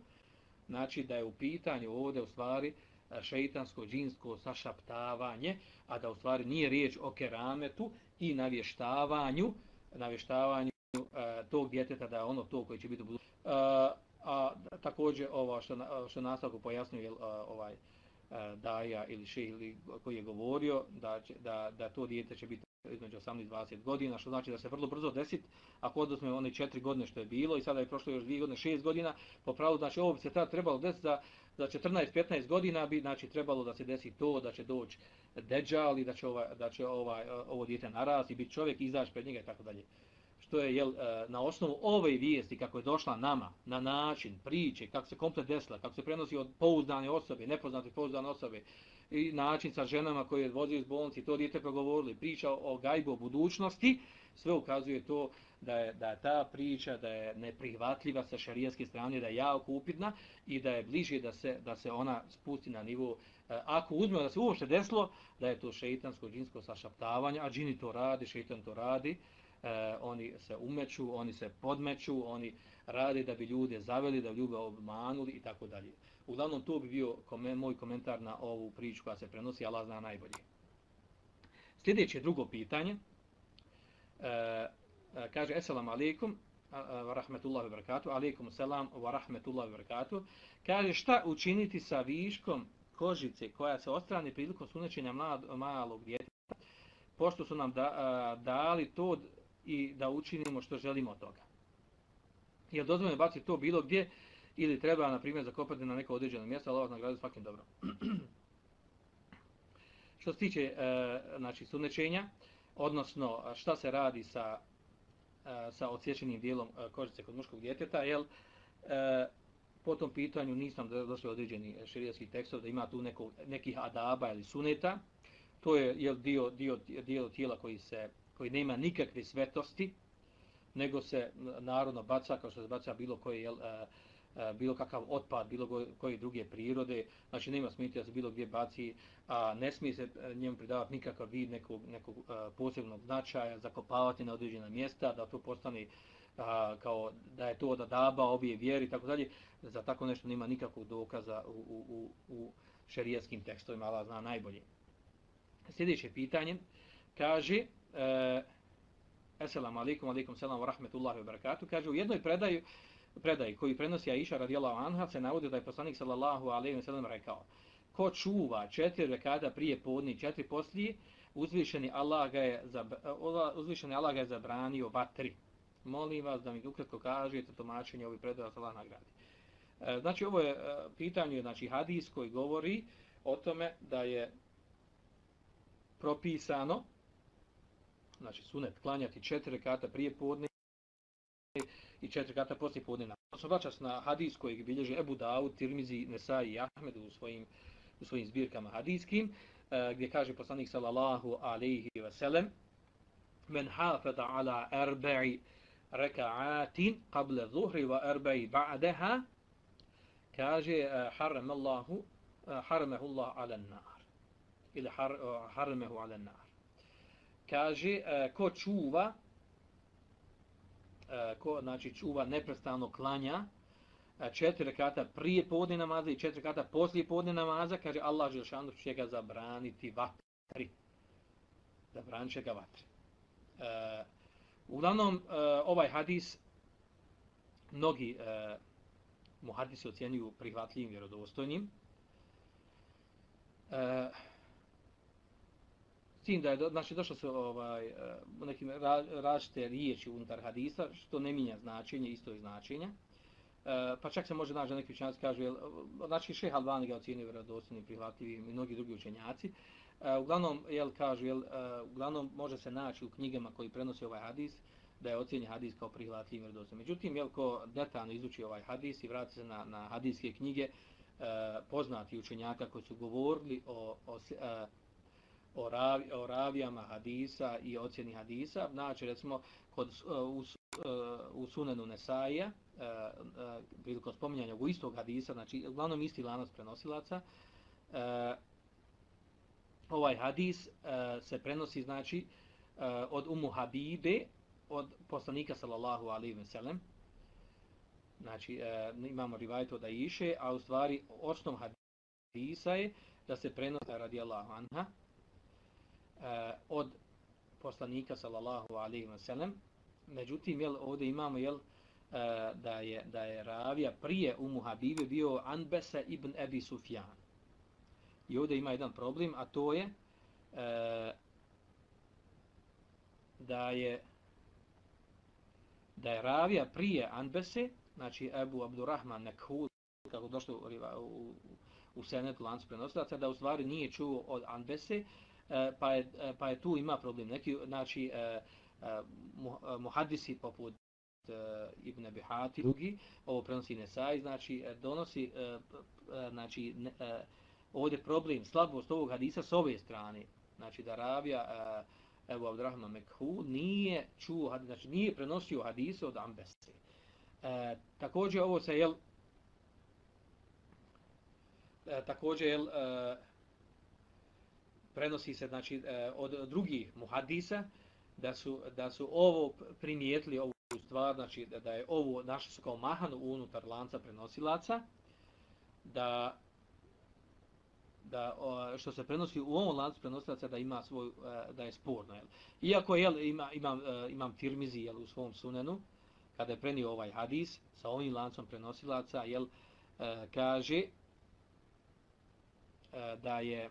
znači da je u pitanju ovdje u stvari, e, šeitansko, džinsko sašaptavanje, a da u stvari nije riječ o kerametu i navještavanju, navještavanju e, tog djeteta da je ono to koji će biti u budućnosti. E, a također ovo što, što nastavku pojasnuje e, ovaj e, E, daja ili še ili koji je govorio da, će, da, da to dijete će biti između 18 20 godina, što znači da se vrlo brzo desit, ako oduzme one 4 godine što je bilo i sada je prošlo još 2 godine, 6 godina, po pravilu, znači ovo bi se tada trebalo desiti za, za 14-15 godina bi znači trebalo da se desi to, da će doći deđal i da će, ovaj, da će ovaj, ovo dijete narasti, biti čovjek, izaći pred njega i tako dalje to je jel, e, na osnovu ove vijesti kako je došla nama, na način, priče, kako se komplet desila, kako se prenosi od pouzdane osobe, nepoznate pouzdane osobe, i način sa ženama koje je vozio iz bolnici, to dijete progovorili, priča o gajbu, o budućnosti, sve ukazuje to da je, da je ta priča da je neprihvatljiva sa šarijanske strane, da je jako upitna i da je bliže da se, da se ona spusti na nivo, e, ako uzmemo da se uopšte desilo, da je to šeitansko džinsko sašaptavanje, a džini to radi, šeitan to radi, e, oni se umeću, oni se podmeću, oni radi da bi ljude zaveli, da bi ljude obmanuli i tako dalje. Uglavnom, to bi bio komen, moj komentar na ovu priču koja se prenosi, Allah zna najbolje. Sljedeće drugo pitanje. E, e kaže, Esselamu alaikum, wa rahmetullahi wa barakatuh, alaikum selam wa rahmetullahi wa barakatuh. Kaže, šta učiniti sa viškom kožice koja se ostrani prilikom sunećenja malog djeteta, pošto su nam da, a, dali to i da učinimo što želimo od toga. Je li dozvoljeno baciti to bilo gdje ili treba, na primjer, zakopati na neko određeno mjesto, ali ovo nagradi svakim dobro. [clears throat] što se tiče e, znači, sunečenja, odnosno šta se radi sa, e, sa odsječenim dijelom e, kožice kod muškog djeteta, jel, e, po tom pitanju nisam došli određeni širijski tekstov da ima tu neko, nekih adaba ili suneta. To je jel, dio, dio, dio tijela koji se koji nema nikakve svetosti, nego se narodno baca, kao što se baca bilo koji jel, e, e bilo kakav otpad, bilo koje druge prirode, znači nema smetnje da se bilo gdje baci, a ne smije se e, njemu pridavati nikakav vid nekog, nekog e, posebnog značaja, zakopavati na određena mjesta, da to postane a, kao da je to od adaba, obje vjeri, tako dalje, za tako nešto nema nikakvog dokaza u, u, u, u šerijetskim tekstovima, Allah zna najbolje. Sljedeće pitanje, kaže, e, Assalamu alaikum, alaikum selam wa rahmetullahi wa barakatuh. Kaže, u jednoj predaju, predaji koji prenosi Aisha radijallahu anha se navodi da je poslanik sallallahu alaihi wa sallam rekao ko čuva četiri rekata prije podni četiri poslije, uzvišeni Allah ga je, uzvišeni Allah ga je zabranio vatri. Molim vas da mi ukratko kažete tumačenje ovih predaja sa Allah nagradi. E, znači, ovo je e, pitanje, znači, hadis koji govori o tome da je propisano znači sunet klanjati četiri rekata prije podne i četiri rekata poslije podne. To se vraća na hadis koji bilježi Ebu Dawud, Tirmizi, Nesai i Ahmed u svojim, u svojim zbirkama hadijskim, eh, gdje kaže poslanik sallallahu alaihi wa sallam men hafada ala arba'i reka'atin qabla zuhri wa arba'i ba'daha kaže eh, haram eh, Allahu haramahu Allah ala nar ili haramahu ala nar kaže e, ko čuva e, ko znači čuva neprestano klanja e, četiri rekata prije podne namaza i četiri rekata poslije podne namaza kaže Allah Želšanu će ga zabraniti vatri. Zabranit će ga vatri. E, uglavnom e, ovaj hadis mnogi e, mu hadisi ocjenjuju prihvatljivim vjerodostojnim. E, tim da je do, znači došlo se ovaj eh, nekim ra, različite riječi unutar hadisa što ne mijenja značenje isto je značenje. E, pa čak se može naći da neki učenjaci kažu jel, znači šeh Albani ga ocjenjuje vjerodostojnim prihvatljivim i mnogi drugi učenjaci. E, uglavnom jel kažu jel uglavnom može se naći u knjigama koji prenose ovaj hadis da je ocjenjen hadis kao prihvatljiv i međutim jel ko detaljno izuči ovaj hadis i vrati se na na hadijske knjige e, poznati učenjaka koji su govorili o, o e, o, ravi, o ravijama hadisa i ocjeni hadisa. Znači, recimo, kod, uh, u, uh, u sunenu Nesaija, uh, prilikom spominjanja ovog istog hadisa, znači, uglavnom isti lanac prenosilaca, ovaj hadis se prenosi, znači, od Umu Habibe, od poslanika, sallallahu alaihi ve sellem, Znači, e, imamo rivajto da Aiše, a u stvari osnov hadisa je da se prenosi radijallahu anha, Eh, od poslanika sallallahu alejhi ve sellem međutim jel ovdje imamo jel eh, da je da je ravija prije u Muhabibe bio Anbesa ibn Abi Sufjan. I ovdje ima jedan problem a to je eh, da je da je ravija prije Anbese znači Abu Abdurrahman Nekhul kako došlo u, u, u senetu lancu prenosilaca da u stvari nije čuo od Anbese E, pa je, e, pa je tu ima problem. Neki, znači, e, e muhadisi poput Ibn Bihati, drugi, ovo prenosi Nesaj, znači, donosi, znači, ovdje problem, slabost ovog hadisa s ove strane, znači, da ravija Ebu Abdurrahman Mekhu nije čuo, znači, nije prenosio hadise od Ambese. E, također, ovo se, jel, e, također, jel, e, prenosi se znači e, od drugih muhadisa da su da su ovo primijetili ovu stvar znači da, da je ovo naše su kao mahan unutar lanca prenosilaca da da što se prenosi u ovom lancu prenosilaca da ima svoj e, da je sporno jel. Iako je ima imam e, imam Tirmizi jel u svom sunenu kada je prenio ovaj hadis sa ovim lancom prenosilaca jel kaže da je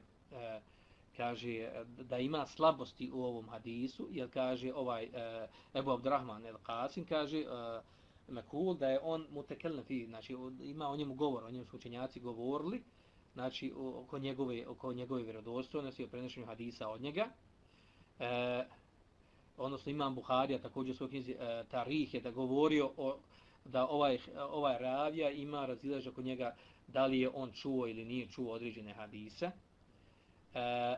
kaže eh, da ima slabosti u ovom hadisu, jer kaže ovaj uh, Ebu Abdurrahman el-Qasim, kaže uh, Mekul da je on mutekelna fi, znači ima o njemu govor, o njemu su učenjaci govorili, znači oko njegove, oko njegove vjerodostojnosti, o prenošenju hadisa od njega. E, odnosno imam Buharija također u svojoj knjizi e, Tarih je da govorio o, da ovaj, ovaj ravija ima razilaž oko njega da li je on čuo ili nije čuo određene hadise. E,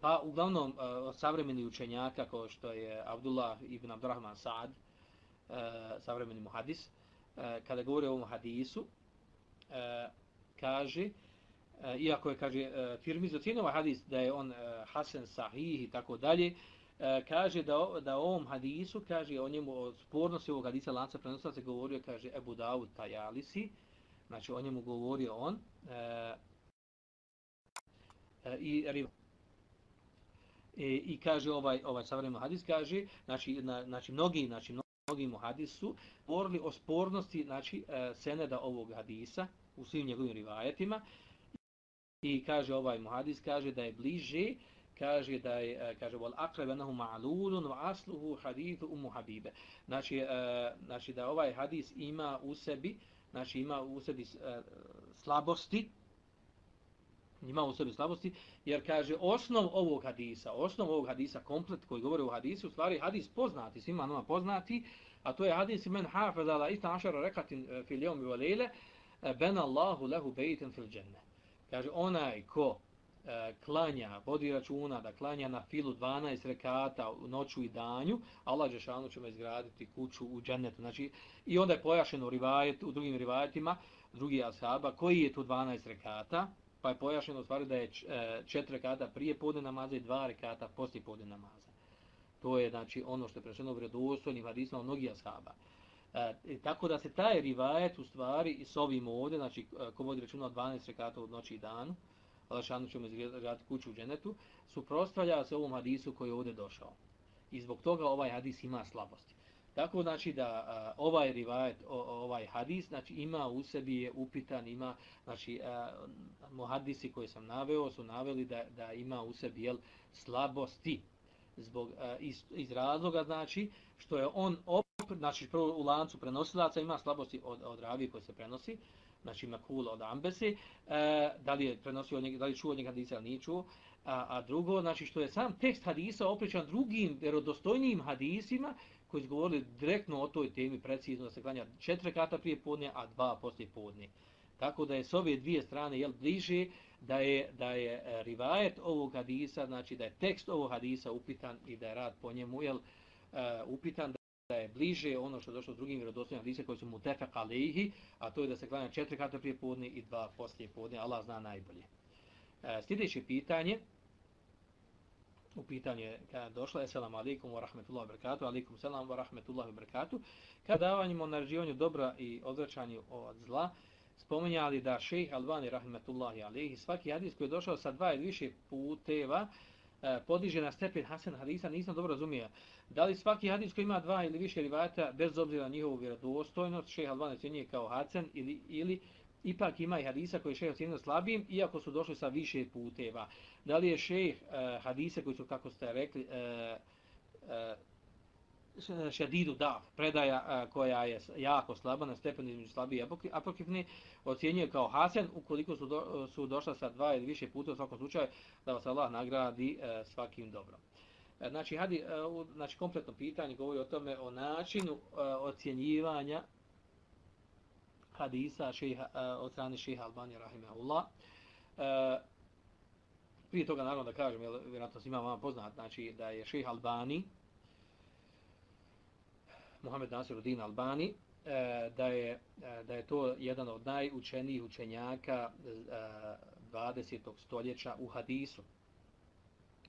pa uglavnom e, od savremenih učenjaka kao što je Abdullah ibn Abdurrahman Sa'ad, e, savremeni muhadis, kada govori o ovom hadisu, kaže, iako je, kaže, Tirmiz ocjenio ovaj hadis da je on Hasan Sahih i tako dalje, kaže da, da o ovom hadisu, kaže o njemu, o spornosti ovog hadisa lanca prenosa se govorio, kaže Ebu Dawud Tajalisi, znači o njemu govorio on, E, i riva. E, I kaže ovaj ovaj savremeni hadis kaže, znači na, znači mnogi znači mnogi muhadisu su govorili o spornosti znači e, seneda ovog hadisa u svim njegovim rivajetima. I kaže ovaj muhadis kaže da je bliže kaže da je e, kaže wal aqrabanahu ma'lulun wa asluhu hadith ummu habibe. Znači e, znači da ovaj hadis ima u sebi znači ima u sebi slabosti ima u sebi slabosti, jer kaže osnov ovog hadisa, osnov ovog hadisa, komplet koji govori o hadisu, u stvari hadis poznati, svima nama poznati, a to je hadis men hafadala ista ašara rekatin eh, fil jom i valele, eh, ben Allahu lehu bejten fil dženne. Kaže, onaj ko e, klanja, vodi računa da klanja na filu 12 rekata u noću i danju, Allah Žešanu će mu izgraditi kuću u džennetu. Znači, I onda je pojašeno u, rivajet, u drugim rivajetima, drugi ashaba, koji je tu 12 rekata, pa je pojašnjeno u stvari da je e, četiri rekata prije podne namaza i dva rekata poslije podne namaza. To je znači ono što je prešeno vredostojnim hadisma od mnogih ashaba. E, tako da se taj rivajet u stvari i s ovim ovdje, znači e, ko vodi računa od 12 rekata od noći i danu, Alašanu ćemo izgledati kuću u dženetu, suprostavlja se ovom hadisu koji je ovdje došao. I zbog toga ovaj hadis ima slabosti. Tako znači da a, ovaj rivajet, o, ovaj hadis, znači ima u sebi je upitan, ima, znači a, muhadisi koji sam naveo su naveli da, da ima u sebi jel, slabosti zbog a, iz, iz razloga znači što je on op, znači prvo u lancu prenosilaca ima slabosti od, od ravi koji se prenosi, znači ima od ambesi, a, e, da li je prenosio od njega, da li čuo njega hadisa ili nije čuo, a, a drugo, znači što je sam tekst hadisa opričan drugim vjerodostojnijim hadisima koji govorili direktno o toj temi, precizno da se klanja četiri kata prije podne, a dva poslije podne. Tako da je s ove dvije strane jel, bliže da je, da je e, rivajet ovog hadisa, znači da je tekst ovog hadisa upitan i da je rad po njemu jel, uh, upitan, da je bliže ono što je došlo s drugim vjerodostojnim hadisima koji su mu tefek alihi, a to je da se klanja četiri kata prije podne i dva poslije podne. Allah zna najbolje. Uh, sljedeće pitanje, u pitanje kada je došla, assalamu alaikum wa rahmetullahi wa barakatuh, alaikum salam wa rahmetullahi wa barakatuh, kada davanjimo naređivanju dobra i odvraćanju od zla, spominjali da šejh Albani rahmetullahi alaihi, svaki hadis koji je došao sa dva ili više puteva, e, podiže na stepen Hasan hadisa, nisam dobro razumio. Da li svaki hadis koji ima dva ili više rivata, bez obzira na njihovu vjerodostojnost, šejh Albani ocjenjuje kao Hasan ili, ili ipak ima i hadisa koji je šejh ocjenio slabijim, iako su došli sa više puteva. Da li je šejh uh, hadise koji su, kako ste rekli, eh, eh, uh, uh, šedidu da, predaja uh, koja je jako slaba na stepenu između slabije i apokrifne, ocjenjuje kao hasen, ukoliko su, do, su došla sa dva ili više puta u svakom slučaju, da vas Allah nagradi uh, svakim dobrom. Znači, hadi, znači, kompletno pitanje govori o tome, o načinu uh, ocjenjivanja hadisa šeha, uh, od strane šeha Albanija Rahimahullah. Prije toga naravno da kažem, jer vjerojatno svima vam poznat, znači da je šejh Albani, Mohamed Nasiruddin Albani, e, da je, e, da je to jedan od najučenijih učenjaka e, 20. stoljeća u hadisu.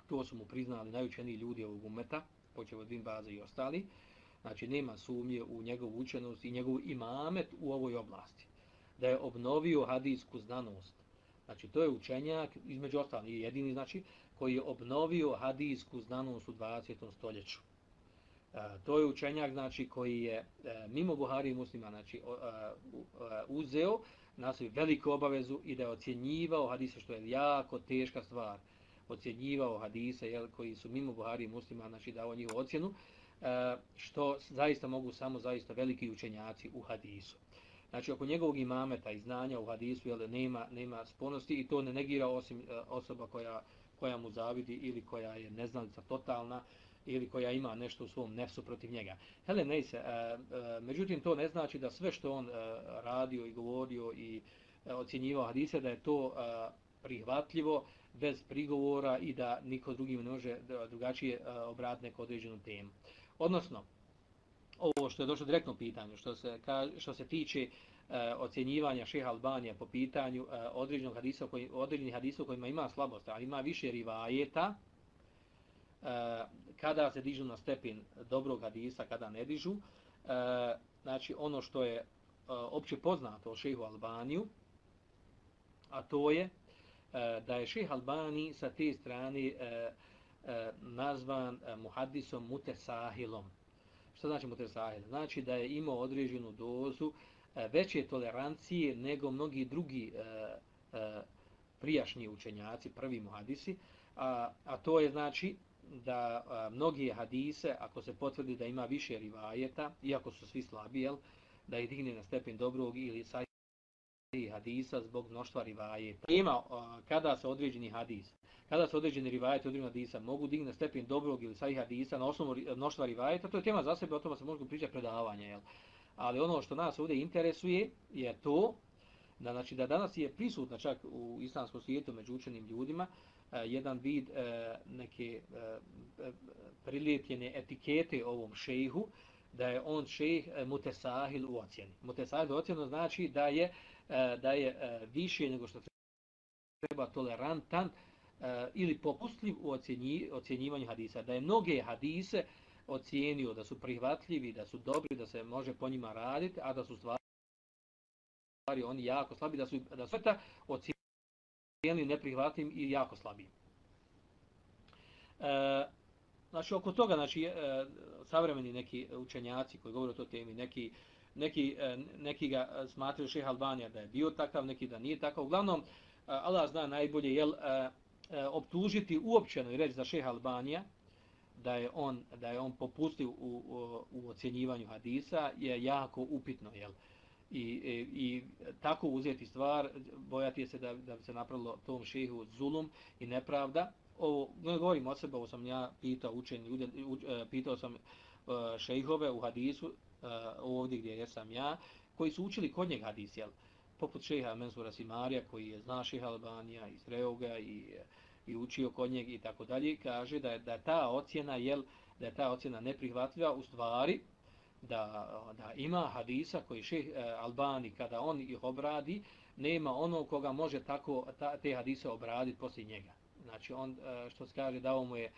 To su mu priznali najučeniji ljudi ovog umeta, počeo od Vim Baza i ostali. Znači nema sumnje u njegovu učenost i njegov imamet u ovoj oblasti. Da je obnovio hadijsku znanost. Znači to je učenjak, između ostalih, jedini znači, koji je obnovio hadijsku znanost u 20. stoljeću. E, to je učenjak znači, koji je e, mimo Buhari i muslima znači, e, e, uzeo na svoj veliku obavezu i da je ocjenjivao hadise, što je jako teška stvar, ocjenjivao hadise jel, koji su mimo Buhari i muslima, znači dao njihovu ocjenu, E, što zaista mogu samo zaista veliki učenjaci u hadisu. Znači, oko njegovog imameta i znanja u hadisu jel, nema, nema sponosti i to ne negira osim e, osoba koja, koja mu zavidi ili koja je neznalica totalna ili koja ima nešto u svom nefsu protiv njega. Hele, ne se, e, e međutim, to ne znači da sve što on e, radio i govorio i e, ocjenjivao hadise, da je to prihvatljivo, bez prigovora i da niko drugim ne može drugačije obratiti neku određenu temu. Odnosno, ovo što je došlo direktno pitanje, što se, ka, što se tiče e, ocjenjivanja šeha Albanija po pitanju e, određenog hadisa, koji, određenih hadisa kojima ima slabost, ali ima više rivajeta, e, kada se dižu na stepen dobrog hadisa, kada ne dižu, e, znači ono što je e, opće poznato o šehu Albaniju, a to je e, da je šeh Albani sa te strane e, e, nazvan e, uh, muhadisom mutesahilom. Što znači mutesahil? Znači da je imao određenu dozu e, veće tolerancije nego mnogi drugi e, e, prijašnji učenjaci, prvi muhadisi, a, a to je znači da a, mnogi hadise, ako se potvrdi da ima više rivajeta, iako su svi slabi, jel, da ih digne na stepen dobrog ili i hadisa zbog mnoštva rivajeta. Ima kada se određeni hadis, kada se određeni rivajeti određeni hadisa mogu digne stepen dobrog ili sahih hadisa na osnovu mnoštva rivajeta, to je tema za sebe, o tome se može pričati predavanja, jel. Ali ono što nas ovdje interesuje je to da, znači, da danas je prisutna čak u islamskom svijetu među učenim ljudima, e, jedan vid e, neke eh, etikete ovom šejhu, da je on šejh e, mutesahil u ocjeni. Mutesahil u ocjenu znači da je, E, da je e, više nego što treba tolerantan e, ili popustljiv u ocjenji, ocjenjivanju hadisa. Da je mnoge hadise ocijenio da su prihvatljivi, da su dobri, da se može po njima raditi, a da su stvari oni jako slabi, da su, da su ta ocijenili neprihvatljivim i jako slabim. E, znači, oko toga, znači, e, savremeni neki učenjaci koji govore o toj temi, neki, neki, e, neki e, neki ga e, smatraju šeha Albanija da je bio takav, neki da nije takav. Uglavnom, e, Allah zna najbolje, jel, optužiti uopćeno i reći za šeha Albanija, da je on da je on popustio u, u, u ocjenjivanju hadisa je jako upitno jel i, i, i tako uzeti stvar, bojati se da, da bi se napravilo tom šehu zulum i nepravda. Ovo, ne govorim o sebe, ovo sam ja pitao učenje ljude, pitao sam šejhove u hadisu, uh, ovdje gdje jesam ja, koji su učili kod njega hadis, jel? poput šeha Mensura Simarija, koji je zna šeha Albanija, iz Reoga i, i učio kod njeg i tako dalje, kaže da da ta ocjena, jel, da je ta ocjena neprihvatljiva, u stvari, da, da ima hadisa koji šeh eh, Albani kada on ih obradi nema ono koga može tako ta, te hadise obraditi poslije njega znači on eh, što se kaže dao mu je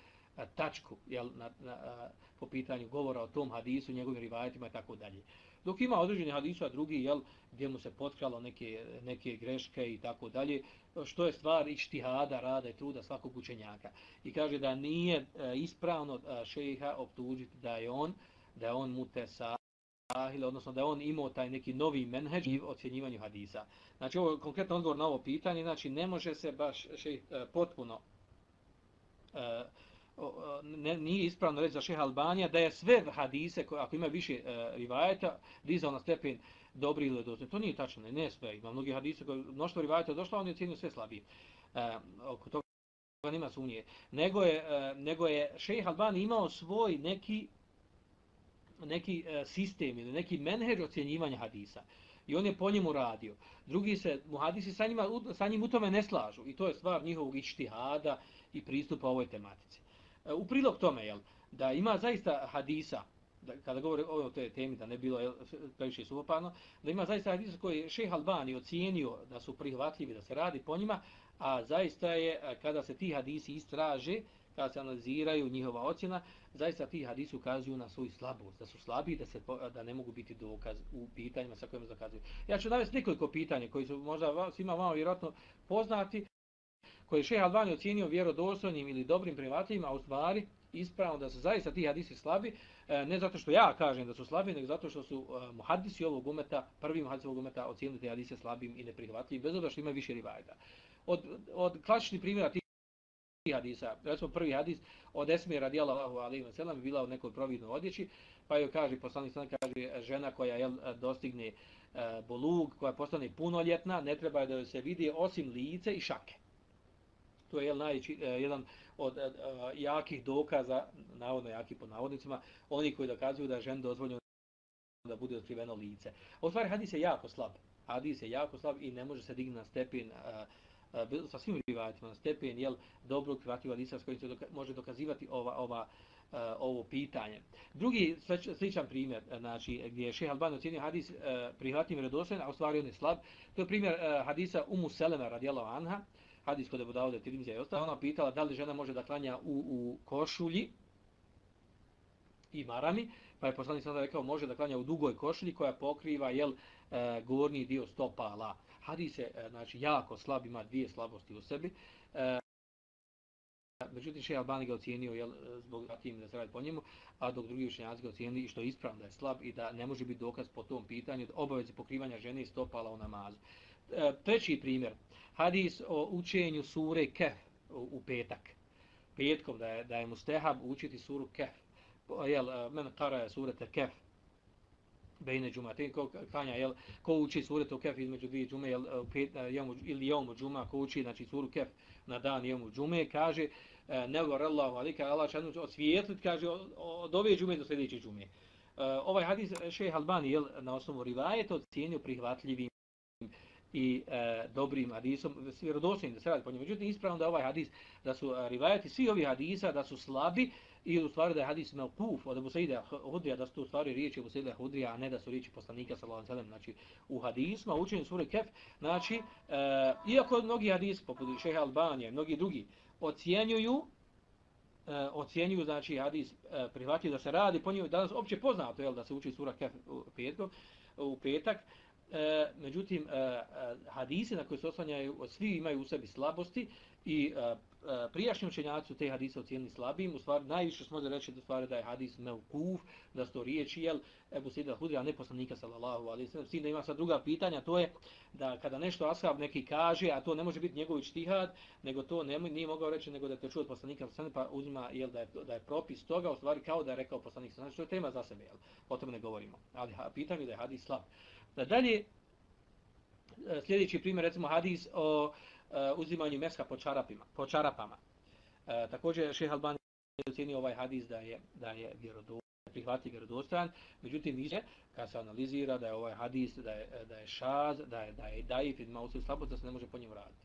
tačku jel, na, na, po pitanju govora o tom hadisu njegovim rivajetima i tako dalje dok ima određeni hadisa drugi jel, gdje mu se potkralo neke, neke greške i tako dalje što je stvar ištihada, rada i truda svakog učenjaka i kaže da nije e, ispravno e, šeha optužiti da je on da je on mutesahil, odnosno da on imao taj neki novi menheđ i ocjenjivanju hadisa. Znači, ovo je konkretno odgovor na ovo pitanje, znači ne može se baš še, e, potpuno uh, ne, nije ispravno reći za šeha Albanija da je sve hadise, koje, ako ima više e, rivajeta, dizao na stepen dobri ili dozni. To nije tačno, ne, ne sve. Ima mnogi hadise koje mnoštvo rivajeta došlo, oni cijenio sve slabije. E, oko toga nima sumnije. Nego je, e, nego je šeha Albanija imao svoj neki neki e, sistem ili neki menheđ ocjenjivanja hadisa. I on je po njemu radio. Drugi se, muhadisi sa, njima, sa njim u tome ne slažu. I to je stvar njihovog ištihada i pristupa ovoj tematici. E, u prilog tome, jel, da ima zaista hadisa, da, kada govore o toj temi, da ne bilo jel, previše suhopano, da ima zaista hadisa koji je šeh Albani ocijenio da su prihvatljivi, da se radi po njima, a zaista je, e, kada se ti hadisi istraže, kada se analiziraju njihova ocjena, zaista ti hadisi ukazuju na svoju slabost, da su slabi, da, se, da ne mogu biti dokaz u pitanjima sa kojima zakazuju. Ja ću navesti nekoliko pitanja koji su možda svima vama vjerojatno poznati, koje je šeha Albani ocjenio vjerodostojnim ili dobrim privatima, a u stvari ispravno da su zaista ti hadisi slabi, e, ne zato što ja kažem da su slabi, nego zato što su e, muhadisi ovog umeta, prvi muhadisi ovog umeta ocijenili te hadise slabim i neprihvatljivim, bez obzira što ima više rivajda. Od, od klasičnih primjera tih hadisa. Recimo prvi hadis od Esme radijalahu alaihi wa sallam bila u nekoj providnoj odjeći, pa joj kaže poslanik sallam kaže žena koja je dostigne e, bolug, koja postane punoljetna, ne treba da joj se vidi osim lice i šake. To je najči, e, jedan od e, e, jakih dokaza, navodno jaki po navodnicima, oni koji dokazuju da je žen dozvoljeno da bude otkriveno lice. U stvari hadis je jako slab. Hadis je jako slab i ne može se digni na stepen uh, e, sa svim rivajatima na stepen jel dobrog prihvatljivog hadisa s kojim se doka može dokazivati ova ova uh, ovo pitanje. Drugi sličan primjer, znači gdje je Šejh Albani ocjenio hadis uh, prihvatljiv i vjerodostojan, a u stvari on je slab, to je primjer uh, hadisa Umu Selema radijallahu anha, hadis kod Abu Dawuda Tirmizija i ostalo. Ona pitala da li žena može da klanja u, u košulji i marami, pa je poslanik sada rekao može da klanja u dugoj košulji koja pokriva jel e, gornji dio stopala. Hadis je e, znači jako slab, ima dvije slabosti u sebi. E, Međutim, Šeha Albani ga ocijenio jel, zbog tim da se radi po njemu, a dok drugi učenjaci ga ocijenili što je ispravno da je slab i da ne može biti dokaz po tom pitanju obavezi pokrivanja žene i stopala u namazu. E, treći primjer, hadis o učenju sure Kef u, petak. Petkom da je, da je mustehab učiti suru Kef. Jel, e, men kara je surete Kef bejne džumatin, ko kanja, jel, ko uči surete Kef između dvije džume, jel, e, pet, jemu, ili jomu džuma, ko uči, znači, suru Kef na dan jomu džume, kaže, ne vor Allahu alika, Allah će osvijetlit, kaže, od ove džume do sljedeće džume. ovaj hadis šejh Albani, jel, na osnovu rivajeta ocijenio prihvatljivim i e, dobrim hadisom, vjerodostojnim da se radi po njemu. Međutim, ispravno da ovaj hadis, da su e, rivajati svi ovi hadisa, da su slabi i u stvari da je hadis kuf od Abu Saida Hudrija, da su to u stvari riječi Abu Saida Hudrija, a ne da su riječi poslanika sallallahu alejhi ve sellem znači u hadisma, učenju sure Kef, znači, e, iako mnogi hadis, poput Šeha Albanije, mnogi drugi, ocjenjuju e, ocjenjuju znači hadis e, prihvatljiv da se radi po njemu danas opće poznato je da se uči sura Kef u petak u petak E, međutim, e, e, hadise na koje se oslanjaju, svi imaju u sebi slabosti i e, e prijašnji učenjaci su te hadise ocijenili slabim. U stvari, najviše smo da reći da, stvari da je hadis meukuf, da sto riječi, jel, Ebu Sida Hudri, a ne poslanika, sallallahu alaihi sallam. Sin da ima sad druga pitanja, to je da kada nešto ashab neki kaže, a to ne može biti njegov štihad, nego to ne, nije mogao reći, nego da te čuje od poslanika, sallam, pa uzima, jel, da je, da je propis toga, u stvari kao da je rekao poslanik, znači to je tema za sebe, jel, o tome ne govorimo. Ali pitanje da je hadis slab. Da dalje, e, sljedeći primjer, recimo hadis o e, uzimanju meska po, čarapima, po čarapama. E, također, šeh Albani je ocjenio ovaj hadis da je, da je vjerodostojan, prihvati vjerodostan, međutim, više, kad se analizira da je ovaj hadis, da je, da je šaz, da je, da je daif, ima u slabost, da se ne može po njemu raditi.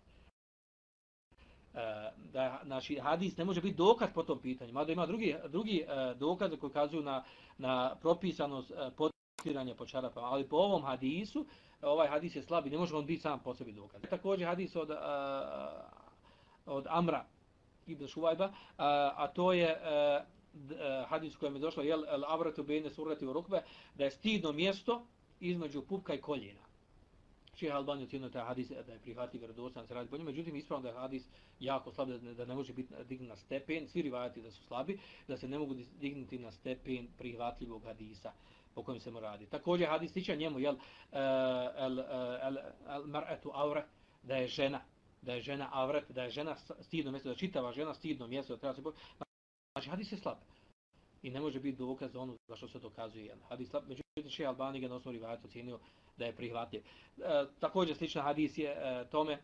E, da je, znači, hadis ne može biti dokaz po tom pitanju, mada ima drugi, drugi e, dokaz koji kazuju na, na propisanost e, pod tiranje po čarapama, ali po ovom hadisu, ovaj hadis je slab i ne može on biti sam po sebi dokaz. Također hadis od, uh, od Amra ibn Šuvajba, uh, a to je uh, hadis kojem je došlo, jel, el avratu bejne surati u rukbe, da je stidno mjesto između pupka i koljena. Šeha Albani ocjenio taj hadis da je prihvatio vjerodostan se radi po njemu, međutim ispravno da je hadis jako slab, da, da ne može biti dignut na stepen, svi rivajati da su slabi, da se ne mogu dignuti na stepen prihvatljivog hadisa po kojem se mu radi. Također hadis tiče njemu, jel, uh, el, e, el, el mar'atu aure, da je žena, da je žena avret, da je žena stidno mjesto, da čitava žena stidno mjesto, da treba se Znači, hadis je slab. I ne može biti dokaz za ono za što se dokazuje. jedan Hadis slab, međutim, še Albani ga na osnovu rivajata ocjenio da je prihvatljiv. E, također, sličan hadis je e, tome, e,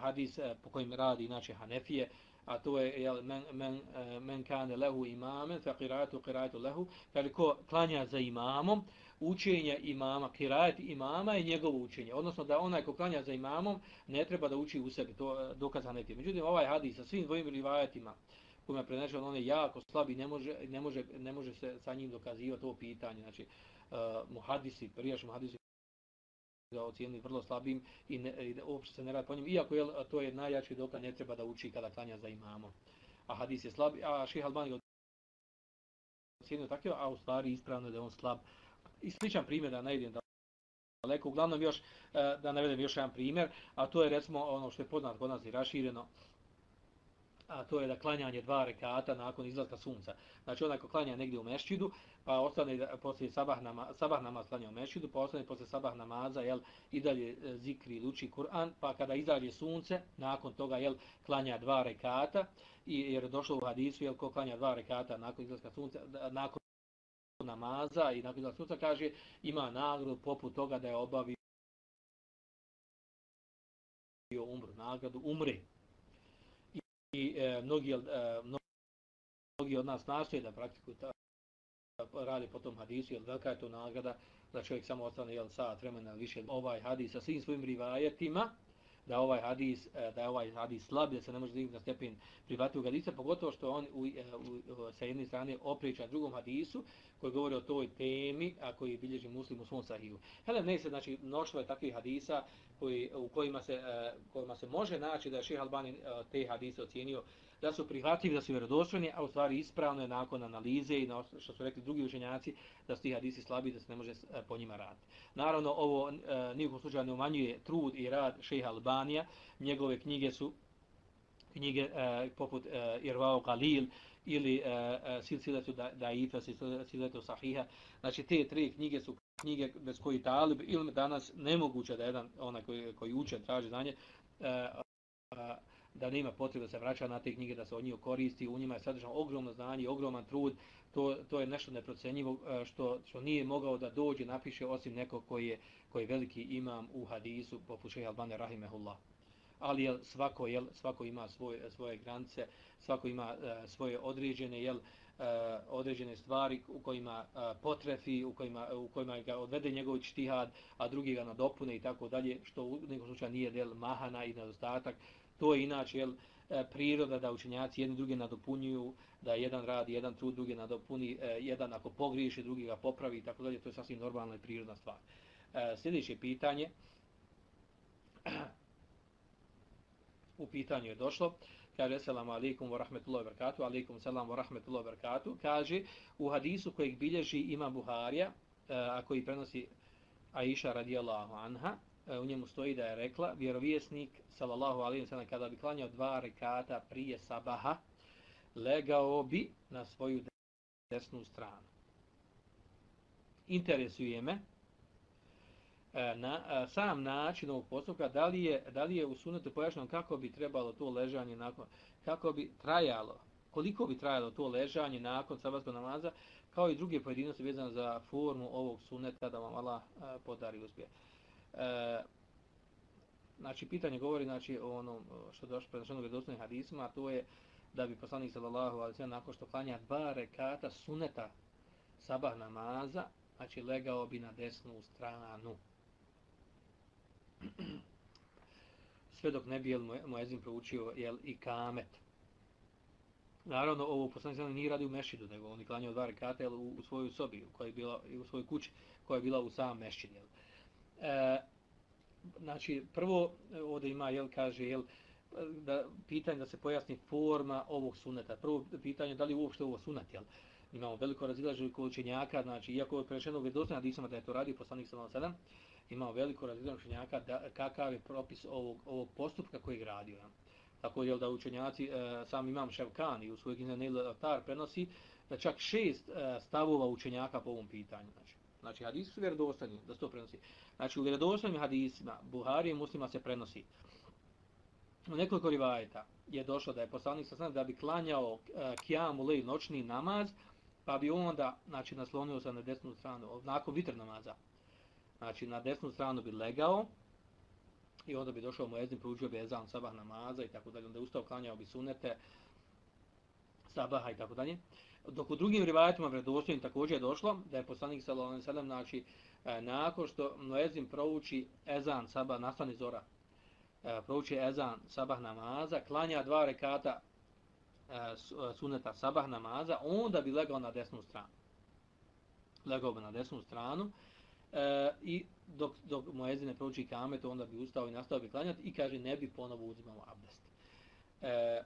hadis e, po kojim radi, inače, Hanefije, a to je jel, men, men, e, men kane lehu imamen, fa qiratu qiratu lehu, kaže ko klanja za imamom, učenje imama, qiraat imama je njegovo učenje. Odnosno da onaj ko klanja za imamom ne treba da uči u sebi, to eh, dokazano je. Međutim, ovaj hadis sa svim dvojim rivajetima, kojima je prenešao, on je jako slabi, ne može, ne može, ne može se sa njim dokazivati ovo pitanje. Znači, uh, muhadisi, prijašnji muhadisi, ga ocijenili vrlo slabim i, ne, i uopšte se ne radi po njim, iako je, to je najjači dokaz, ne treba da uči kada klanja za imamo. A hadis je slab, a Ših Albani ga ocijenio tako, a u stvari ispravno je da je on slab. I sličan primjer da ne idem daleko, uglavnom još, eh, da navedem još jedan primjer, a to je recimo ono što je poznat kod nas i rašireno, a to je da klanjanje dva rekata nakon izlaska sunca. Znači onaj ko klanja negdje u mešćidu, pa ostane poslije sabah, nama, sabah namaz klanja u mešćidu, pa ostane poslije sabah namaza jel, i dalje e, zikri luči Kur'an, pa kada izađe sunce, nakon toga jel, klanja dva rekata, i, jer je došlo u hadisu, jel, ko klanja dva rekata nakon izlaska sunca, nakon namaza i nakon izlaska sunca, kaže, ima nagradu poput toga da je obavio umru, nagradu umre i e, mnogi, e, mnogi od nas nastoje da praktikuju ta pa radi po tom hadisu, jel velika je to nagrada da čovjek samo ostane jel, sat vremena više. Ovaj hadis sa svim svojim rivajetima, da ovaj hadis e, da je ovaj hadis slab da se ne može dignuti na stepen prihvatljivog hadisa pogotovo što on u, e, u, u, sa jedne strane opriča drugom hadisu koji govori o toj temi a koji bilježi muslim u svom sahiju hele ne se znači mnoštvo je takvih hadisa koji u kojima se e, kojima se može naći da je Šejh Albani te hadise ocjenio da su prihvatljivi, da su vjerodostojni, a u stvari ispravno je nakon analize i na što su rekli drugi učenjaci da su ti hadisi slabi da se ne može e, po njima raditi. Naravno, ovo e, nijekom slučaju ne umanjuje trud i rad šeha Albanija. Njegove knjige su knjige e, poput e, Irvao Galil ili e, e uh, Silsiletu Daifa, Silsiletu Sahiha. Znači, te tri knjige su knjige bez koji talib ili danas nemoguće da jedan onaj koji, koji uče, traži znanje, e, e, da nema potrebe da se vraća na te knjige, da se o njih koristi, u njima je sadržano ogromno znanje i ogroman trud, to, to je nešto neprocenjivo e, što, što nije mogao da dođe, napiše osim neko koji je, koji je veliki imam u hadisu, poput šeha Albane Rahimehullah. Ali jel, svako, jel, svako ima svoje, svoje granice, svako ima uh, svoje određene, jel, uh, određene stvari u kojima uh, potrefi, u kojima, u kojima ga odvede njegov čtihad, a drugi ga nadopune i tako dalje, što u nekom slučaju nije del mahana i nedostatak, To je inače jel, e, priroda da učenjaci jedni druge nadopunjuju, da jedan radi, jedan trud, drugi nadopuni, e, jedan ako pogriješi, drugi ga popravi i tako dalje. To je sasvim normalna i prirodna stvar. E, sljedeće pitanje. [clears throat] U pitanju je došlo. Kaže, selam alaikum wa rahmetullahi wa barakatuh. Alaikum selam wa rahmetullahi wa barakatuh. Kaže, u hadisu kojeg bilježi ima Buharija, a koji prenosi Aisha radijallahu anha, E, u njemu stoji da je rekla vjerovjesnik sallallahu alejhi ve sellem kada bi klanjao dva rekata prije sabaha legao bi na svoju desnu stranu interesuje me e, na e, sam način ovog postupka da li je da li je u sunetu pojašnjeno kako bi trebalo to ležanje nakon kako bi trajalo koliko bi trajalo to ležanje nakon sabatskog namaza kao i druge pojedinosti vezane za formu ovog suneta da vam Allah podari uspjeh. E, znači, pitanje govori znači, o onom što došlo prenašeno u dostojnim hadisima, a to je da bi poslanik sallallahu alaihi sallam nakon što klanja dva rekata suneta sabah namaza, znači legao bi na desnu stranu. [clears throat] Sve dok ne bi jel, Moezin proučio jel, i kamet. Naravno, ovo poslanik sallallahu nije radi u mešidu, nego on je klanjao dva rekata jel, u, u svojoj sobi, koja je bila, u svojoj kući, koja je bila u samom mešidu. E, znači, prvo e, ovdje ima, jel, kaže, jel, da, pitanje da se pojasni forma ovog suneta. Prvo pitanje da li uopšte ovo sunat, jel? Imamo veliko razilaženje kod učenjaka, znači, iako je prešeno ove dosne hadisama da je to radio poslanik sa 7, imamo veliko razilaženje učenjaka da, kakav je propis ovog, ovog postupka koji radio. Jel? Tako je da učenjaci, e, sam imam Ševkan i u svojeg iznenila Tar prenosi, da čak šest e, stavova učenjaka po ovom pitanju. Znači, Znači, hadisi su vjerodostojni da se to prenosi. Znači, u vjerodostojnim hadisima Buhari i muslima se prenosi. U nekoliko rivajeta je došlo da je poslanik sa da bi klanjao uh, kijamu lej noćni namaz, pa bi onda znači, naslonio se na desnu stranu, nakon vitr namaza. Znači, na desnu stranu bi legao i onda bi došao mu pružio pručio bi ezan sabah namaza i tako dalje. Onda je ustao, klanjao bi sunete, sabaha i tako dalje. Dok u drugim rivajetima vredostojnim također je došlo da je poslanik sallallahu alejhi ve sellem znači e, nakon što muezin prouči ezan sabah nastani zora e, prouči ezan sabah namaza klanja dva rekata e, suneta e, sabah namaza onda bi legao na desnu stranu. Legao bi na desnu stranu e, i dok, dok muezin ne prouči kamet onda bi ustao i nastavio bi klanjati i kaže ne bi ponovo uzimao abdest. E,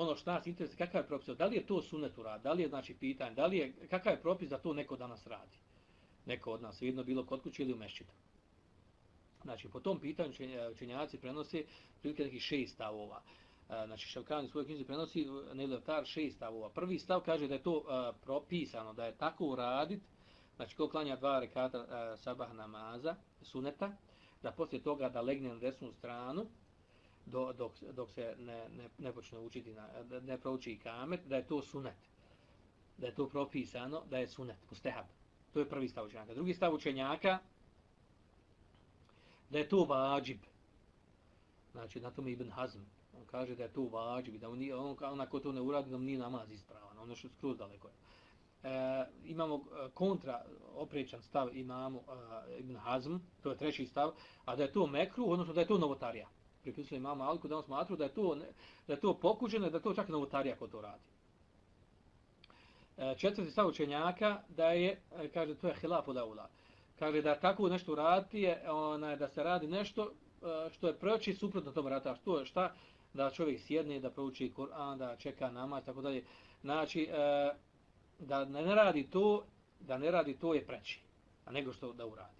ono što nas interesuje, kakav je propis, da li je to sunet u rad, da li je znači pitanje, da li je, kakav je propis da to neko danas radi, neko od nas, vidno bilo kod kuće ili u mešćitu. Znači, po tom pitanju učenjaci prenose prilike nekih šest stavova. E, znači, Šavkan u svojoj knjizi prenosi e, Nejlevtar šest stavova. Prvi stav kaže da je to e, propisano, da je tako uradit, znači, ko klanja dva rekata sabah namaza, suneta, da poslije toga da legne na desnu stranu, do, dok, dok se ne, ne, ne počne učiti, na, ne prouči kamet, da je to sunet. Da je to propisano, da je sunet, postehab. To je prvi stav učenjaka. Drugi stav učenjaka, da je to vađib. Znači, na tome Ibn Hazm. On kaže da je to vađib, da on, on, on ako to ne uradi, da mu nije namaz ispravan. Ono što skroz daleko je. e, imamo e, kontra oprečan stav imamo e, Ibn Hazm, to je treći stav, a da je to mekru, odnosno da je to novotarija pripisali mama Aliku da on smatru da je to, da je to pokuđeno, da to čak novotarija ko to radi. E, četvrti stav učenjaka da je, e, kaže, to je hilaf od aula. Kaže da tako nešto radi je onaj, da se radi nešto e, što je preoči suprotno tom rata. Što je šta? Da čovjek sjedne, da prouči Kur'an, da čeka namaz, tako dalje. Znači, e, da ne radi to, da ne radi to je preći, a nego što da uradi.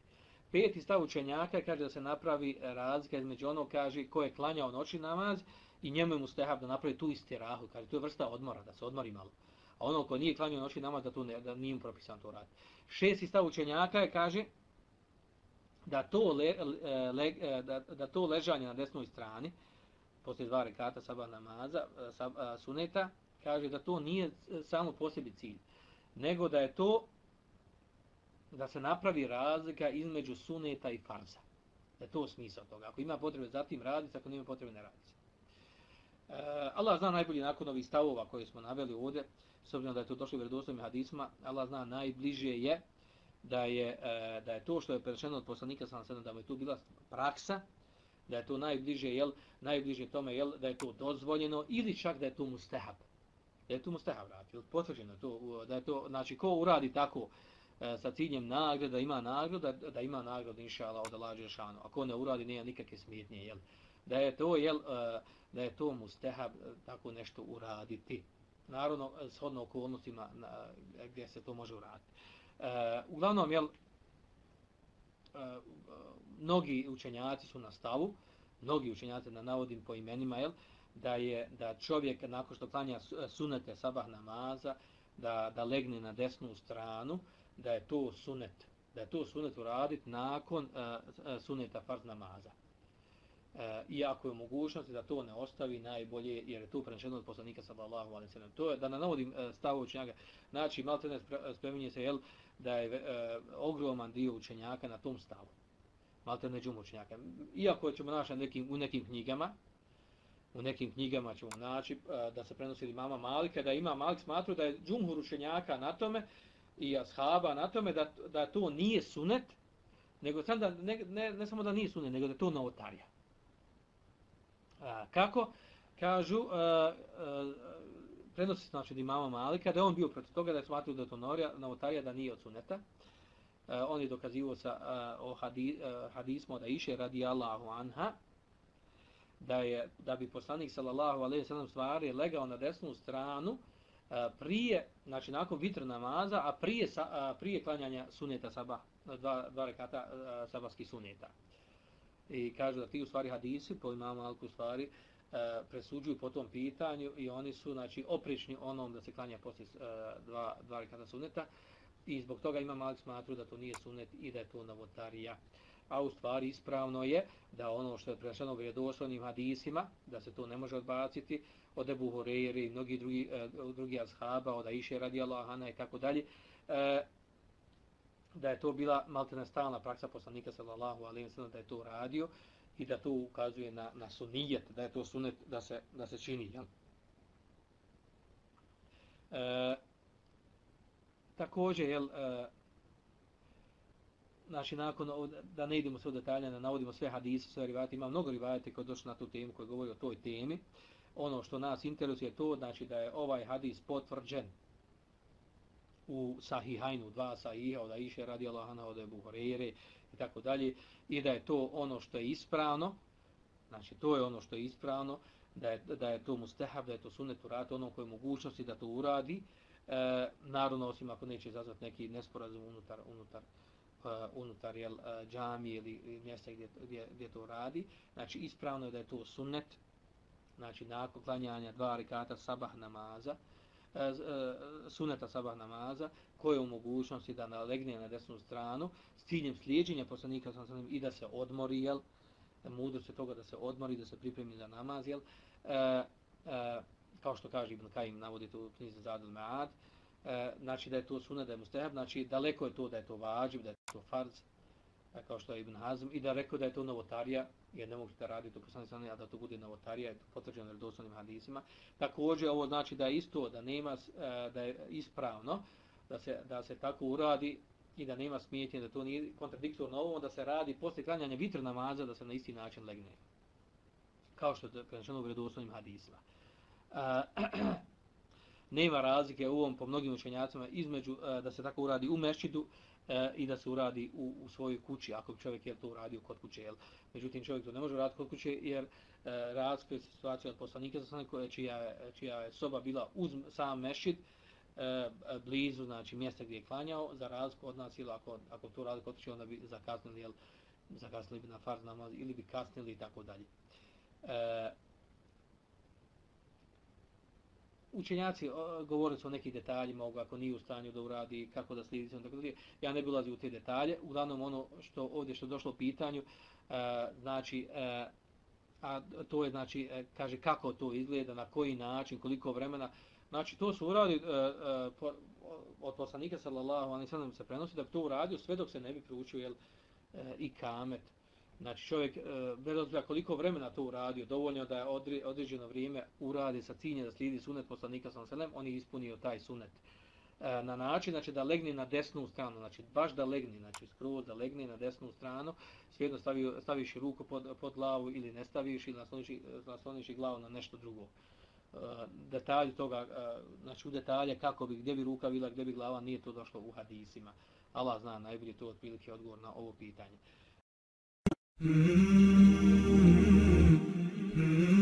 Peti stav učenjaka kaže da se napravi razlika između ono kaže ko je klanjao noći namaz i njemu je mustehab da napravi tu istirahu, kaže to je vrsta odmora, da se odmori malo. A ono ko nije klanjao noći namaz da, to ne, da nije mu propisan to radi. Šesti stav učenjaka je kaže da to, le, le, da, da to ležanje na desnoj strani, posle dva rekata sabah namaza, sab, suneta, kaže da to nije samo posebi cilj, nego da je to da se napravi razlika između suneta i farza. Da je to smisao toga. Ako ima potrebe za tim raditi, ako nema potrebe ne raditi. E, Allah zna najbolje nakon ovih stavova koje smo naveli ovdje, s obzirom da je to došlo u vjerodostojnim hadisma, Allah zna najbliže je da je, e, da je to što je prešeno od poslanika sam sedam, da mu je to bila praksa, da je to najbliže, jel, najbliže tome jel, da je to dozvoljeno ili čak da je to mustahab. Da je to mustahab radi, potvrđeno to, da je to, znači ko uradi tako, E, sa ciljem nagrada, da ima nagrada, da ima nagradu inšala od Allah Žešanu. Ako ne uradi, nema nikakve smetnje, jel? Da je to, jel, e, da je to mustehab e, tako nešto uraditi. Naravno, shodno okolnostima na, gdje se to može uraditi. uglavnom, jel, mnogi učenjaci su na stavu, mnogi učenjaci da navodim po imenima, jel, da je da čovjek nakon što klanja sunete sabah namaza, da, da legne na desnu stranu, da je to sunet, da je to sunet uraditi nakon uh, suneta farz namaza. E, uh, iako je mogućnost da to ne ostavi najbolje, jer je to prenešeno od poslanika sallallahu alaihi sallam. To je, da ne navodim uh, stavu učenjaka, znači malo te se, jel, da je uh, ogroman dio učenjaka na tom stavu. Malo džum učenjaka. Iako ćemo naći nekim, u nekim knjigama, u nekim knjigama ćemo naći da se prenosi od mama Malika, da ima Malik smatru da je džumhur učenjaka na tome, i ashaba na tome da, da to nije sunet, nego sam da, ne, ne, ne samo da nije sunet, nego da to novotarija. A, kako? Kažu, a, a, prenosi se znači od imama Malika, da on bio protiv toga da je smatio da je to novotarija, da nije od suneta. A, on je dokazivo sa a, o hadi, a, hadismo da iše radi Allahu anha, da je da bi poslanik sallallahu alejhi ve sellem stvari legao na desnu stranu prije, znači nakon vitr namaza, a prije, a prije klanjanja suneta sabah, dva, dva rekata sabahskih suneta. I kažu da ti u stvari hadisi, po imamu Alku u stvari, presuđuju po tom pitanju i oni su znači oprični onom da se klanja poslije dva, dva rekata suneta i zbog toga ima malik smatru da to nije sunet i da je to novotarija. A u stvari ispravno je da ono što je prešeno u vjerodostojnim hadisima, da se to ne može odbaciti, od Ebu Horeire i mnogi drugi, uh, drugi ashaba, od Aisha radi Allahana i tako dalje, e, da je to bila maltene stalna praksa poslanika sallallahu alaihi wa sallam, da je to radio i da to ukazuje na, na sunijet, da je to sunet da se, da se čini. Jel? E, također, jel, e, znači, nakon, da ne idemo sve detalje, ne navodimo sve hadise, sve rivajate, ima mnogo rivajate koji došli na tu temu, koji govori o toj temi, ono što nas interesuje to znači da je ovaj hadis potvrđen u Sahihajnu, dva Sahiha, od Aisha radi Allahana, od Ebu Horeire i tako dalje, i da je to ono što je ispravno, znači to je ono što je ispravno, da je, da je to mustahab, da je to sunnet urati, ono koje je mogućnosti da to uradi, e, naravno osim ako neće izazvati neki nesporazum unutar, unutar, uh, unutar jel, e, uh, džami ili mjesta gdje, gdje, gdje to radi, znači ispravno je da je to sunnet, znači nakon klanjanja dva rekata sabah namaza, e, e, suneta sabah namaza, koje je u mogućnosti da nalegne na desnu stranu, s ciljem slijedženja poslanika i da se odmori, jel, mudro se toga da se odmori, da se pripremi za namaz, jel, e, e, kao što kaže Ibn Kajim, navodite u knjizi Zadul Me'ad, e, znači da je to sunet, da je mustahab, znači daleko je to da je to vađiv, da je to farz, e, kao što je Ibn Hazm, i da rekao da je to novotarija, jer ne mogu da radi to poslanik sallallahu a da to bude novotarija, je potvrđeno vjerodostojnim hadisima. Također ovo znači da je isto da nema e, da je ispravno da se, da se tako uradi i da nema smijetnje, da to nije kontradiktorno ovo, da se radi posle klanjanja vitr namaza, da se na isti način legne. Kao što je prenešeno u vredoslovnim hadisima. E, [clears throat] nema razlike u ovom po mnogim učenjacima između e, da se tako uradi u mešćidu e, i da se uradi u, u svojoj kući, ako bi čovjek je to uradio kod kuće. Jel? Međutim, čovjek to ne može uraditi kod kuće jer e, razlikuje se situacija od poslanika, čija, čija je soba bila uz sam mešit, e, blizu, znači mjesta gdje je klanjao, za razliku od nas, ili ako, ako to radi kod kuće onda bi zakasnili, jel, zakasnili bi na farz namaz, ili bi kasnili i tako dalje. E, učenjaci govore su o nekih detaljima, ovoga, ako nije u stanju da uradi, kako da slidi, tako dalje. ja ne bi ulazio u te detalje, uglavnom ono što ovdje što došlo u pitanju, e, znači, e, a to je, znači, e, kaže kako to izgleda, na koji način, koliko vremena, Znači, to su uradi uh, uh, od poslanika sallallahu alaihi ve se prenosi da to uradio sve dok se ne bi proučio jel i kamet. Znači, čovjek e, bez obzira koliko vremena to uradio, dovoljno da je odri, određeno vrijeme uradi sa ciljem da slijedi sunet poslanika sallallahu alejhi ve sellem, on je ispunio taj sunet e, na način znači da legne na desnu stranu, znači baš da legne, znači skroz da legne na desnu stranu, svejedno stavi, staviš ruku pod, pod glavu ili ne staviš ili nasloniš, nasloniš glavu na nešto drugo. E, uh, detalji toga, znači u detalje kako bi, gdje bi ruka bila, gdje bi glava, nije to došlo u hadisima. Allah zna najbolje to otprilike odgovor na ovo pitanje. Mm-hmm. Mm-hmm.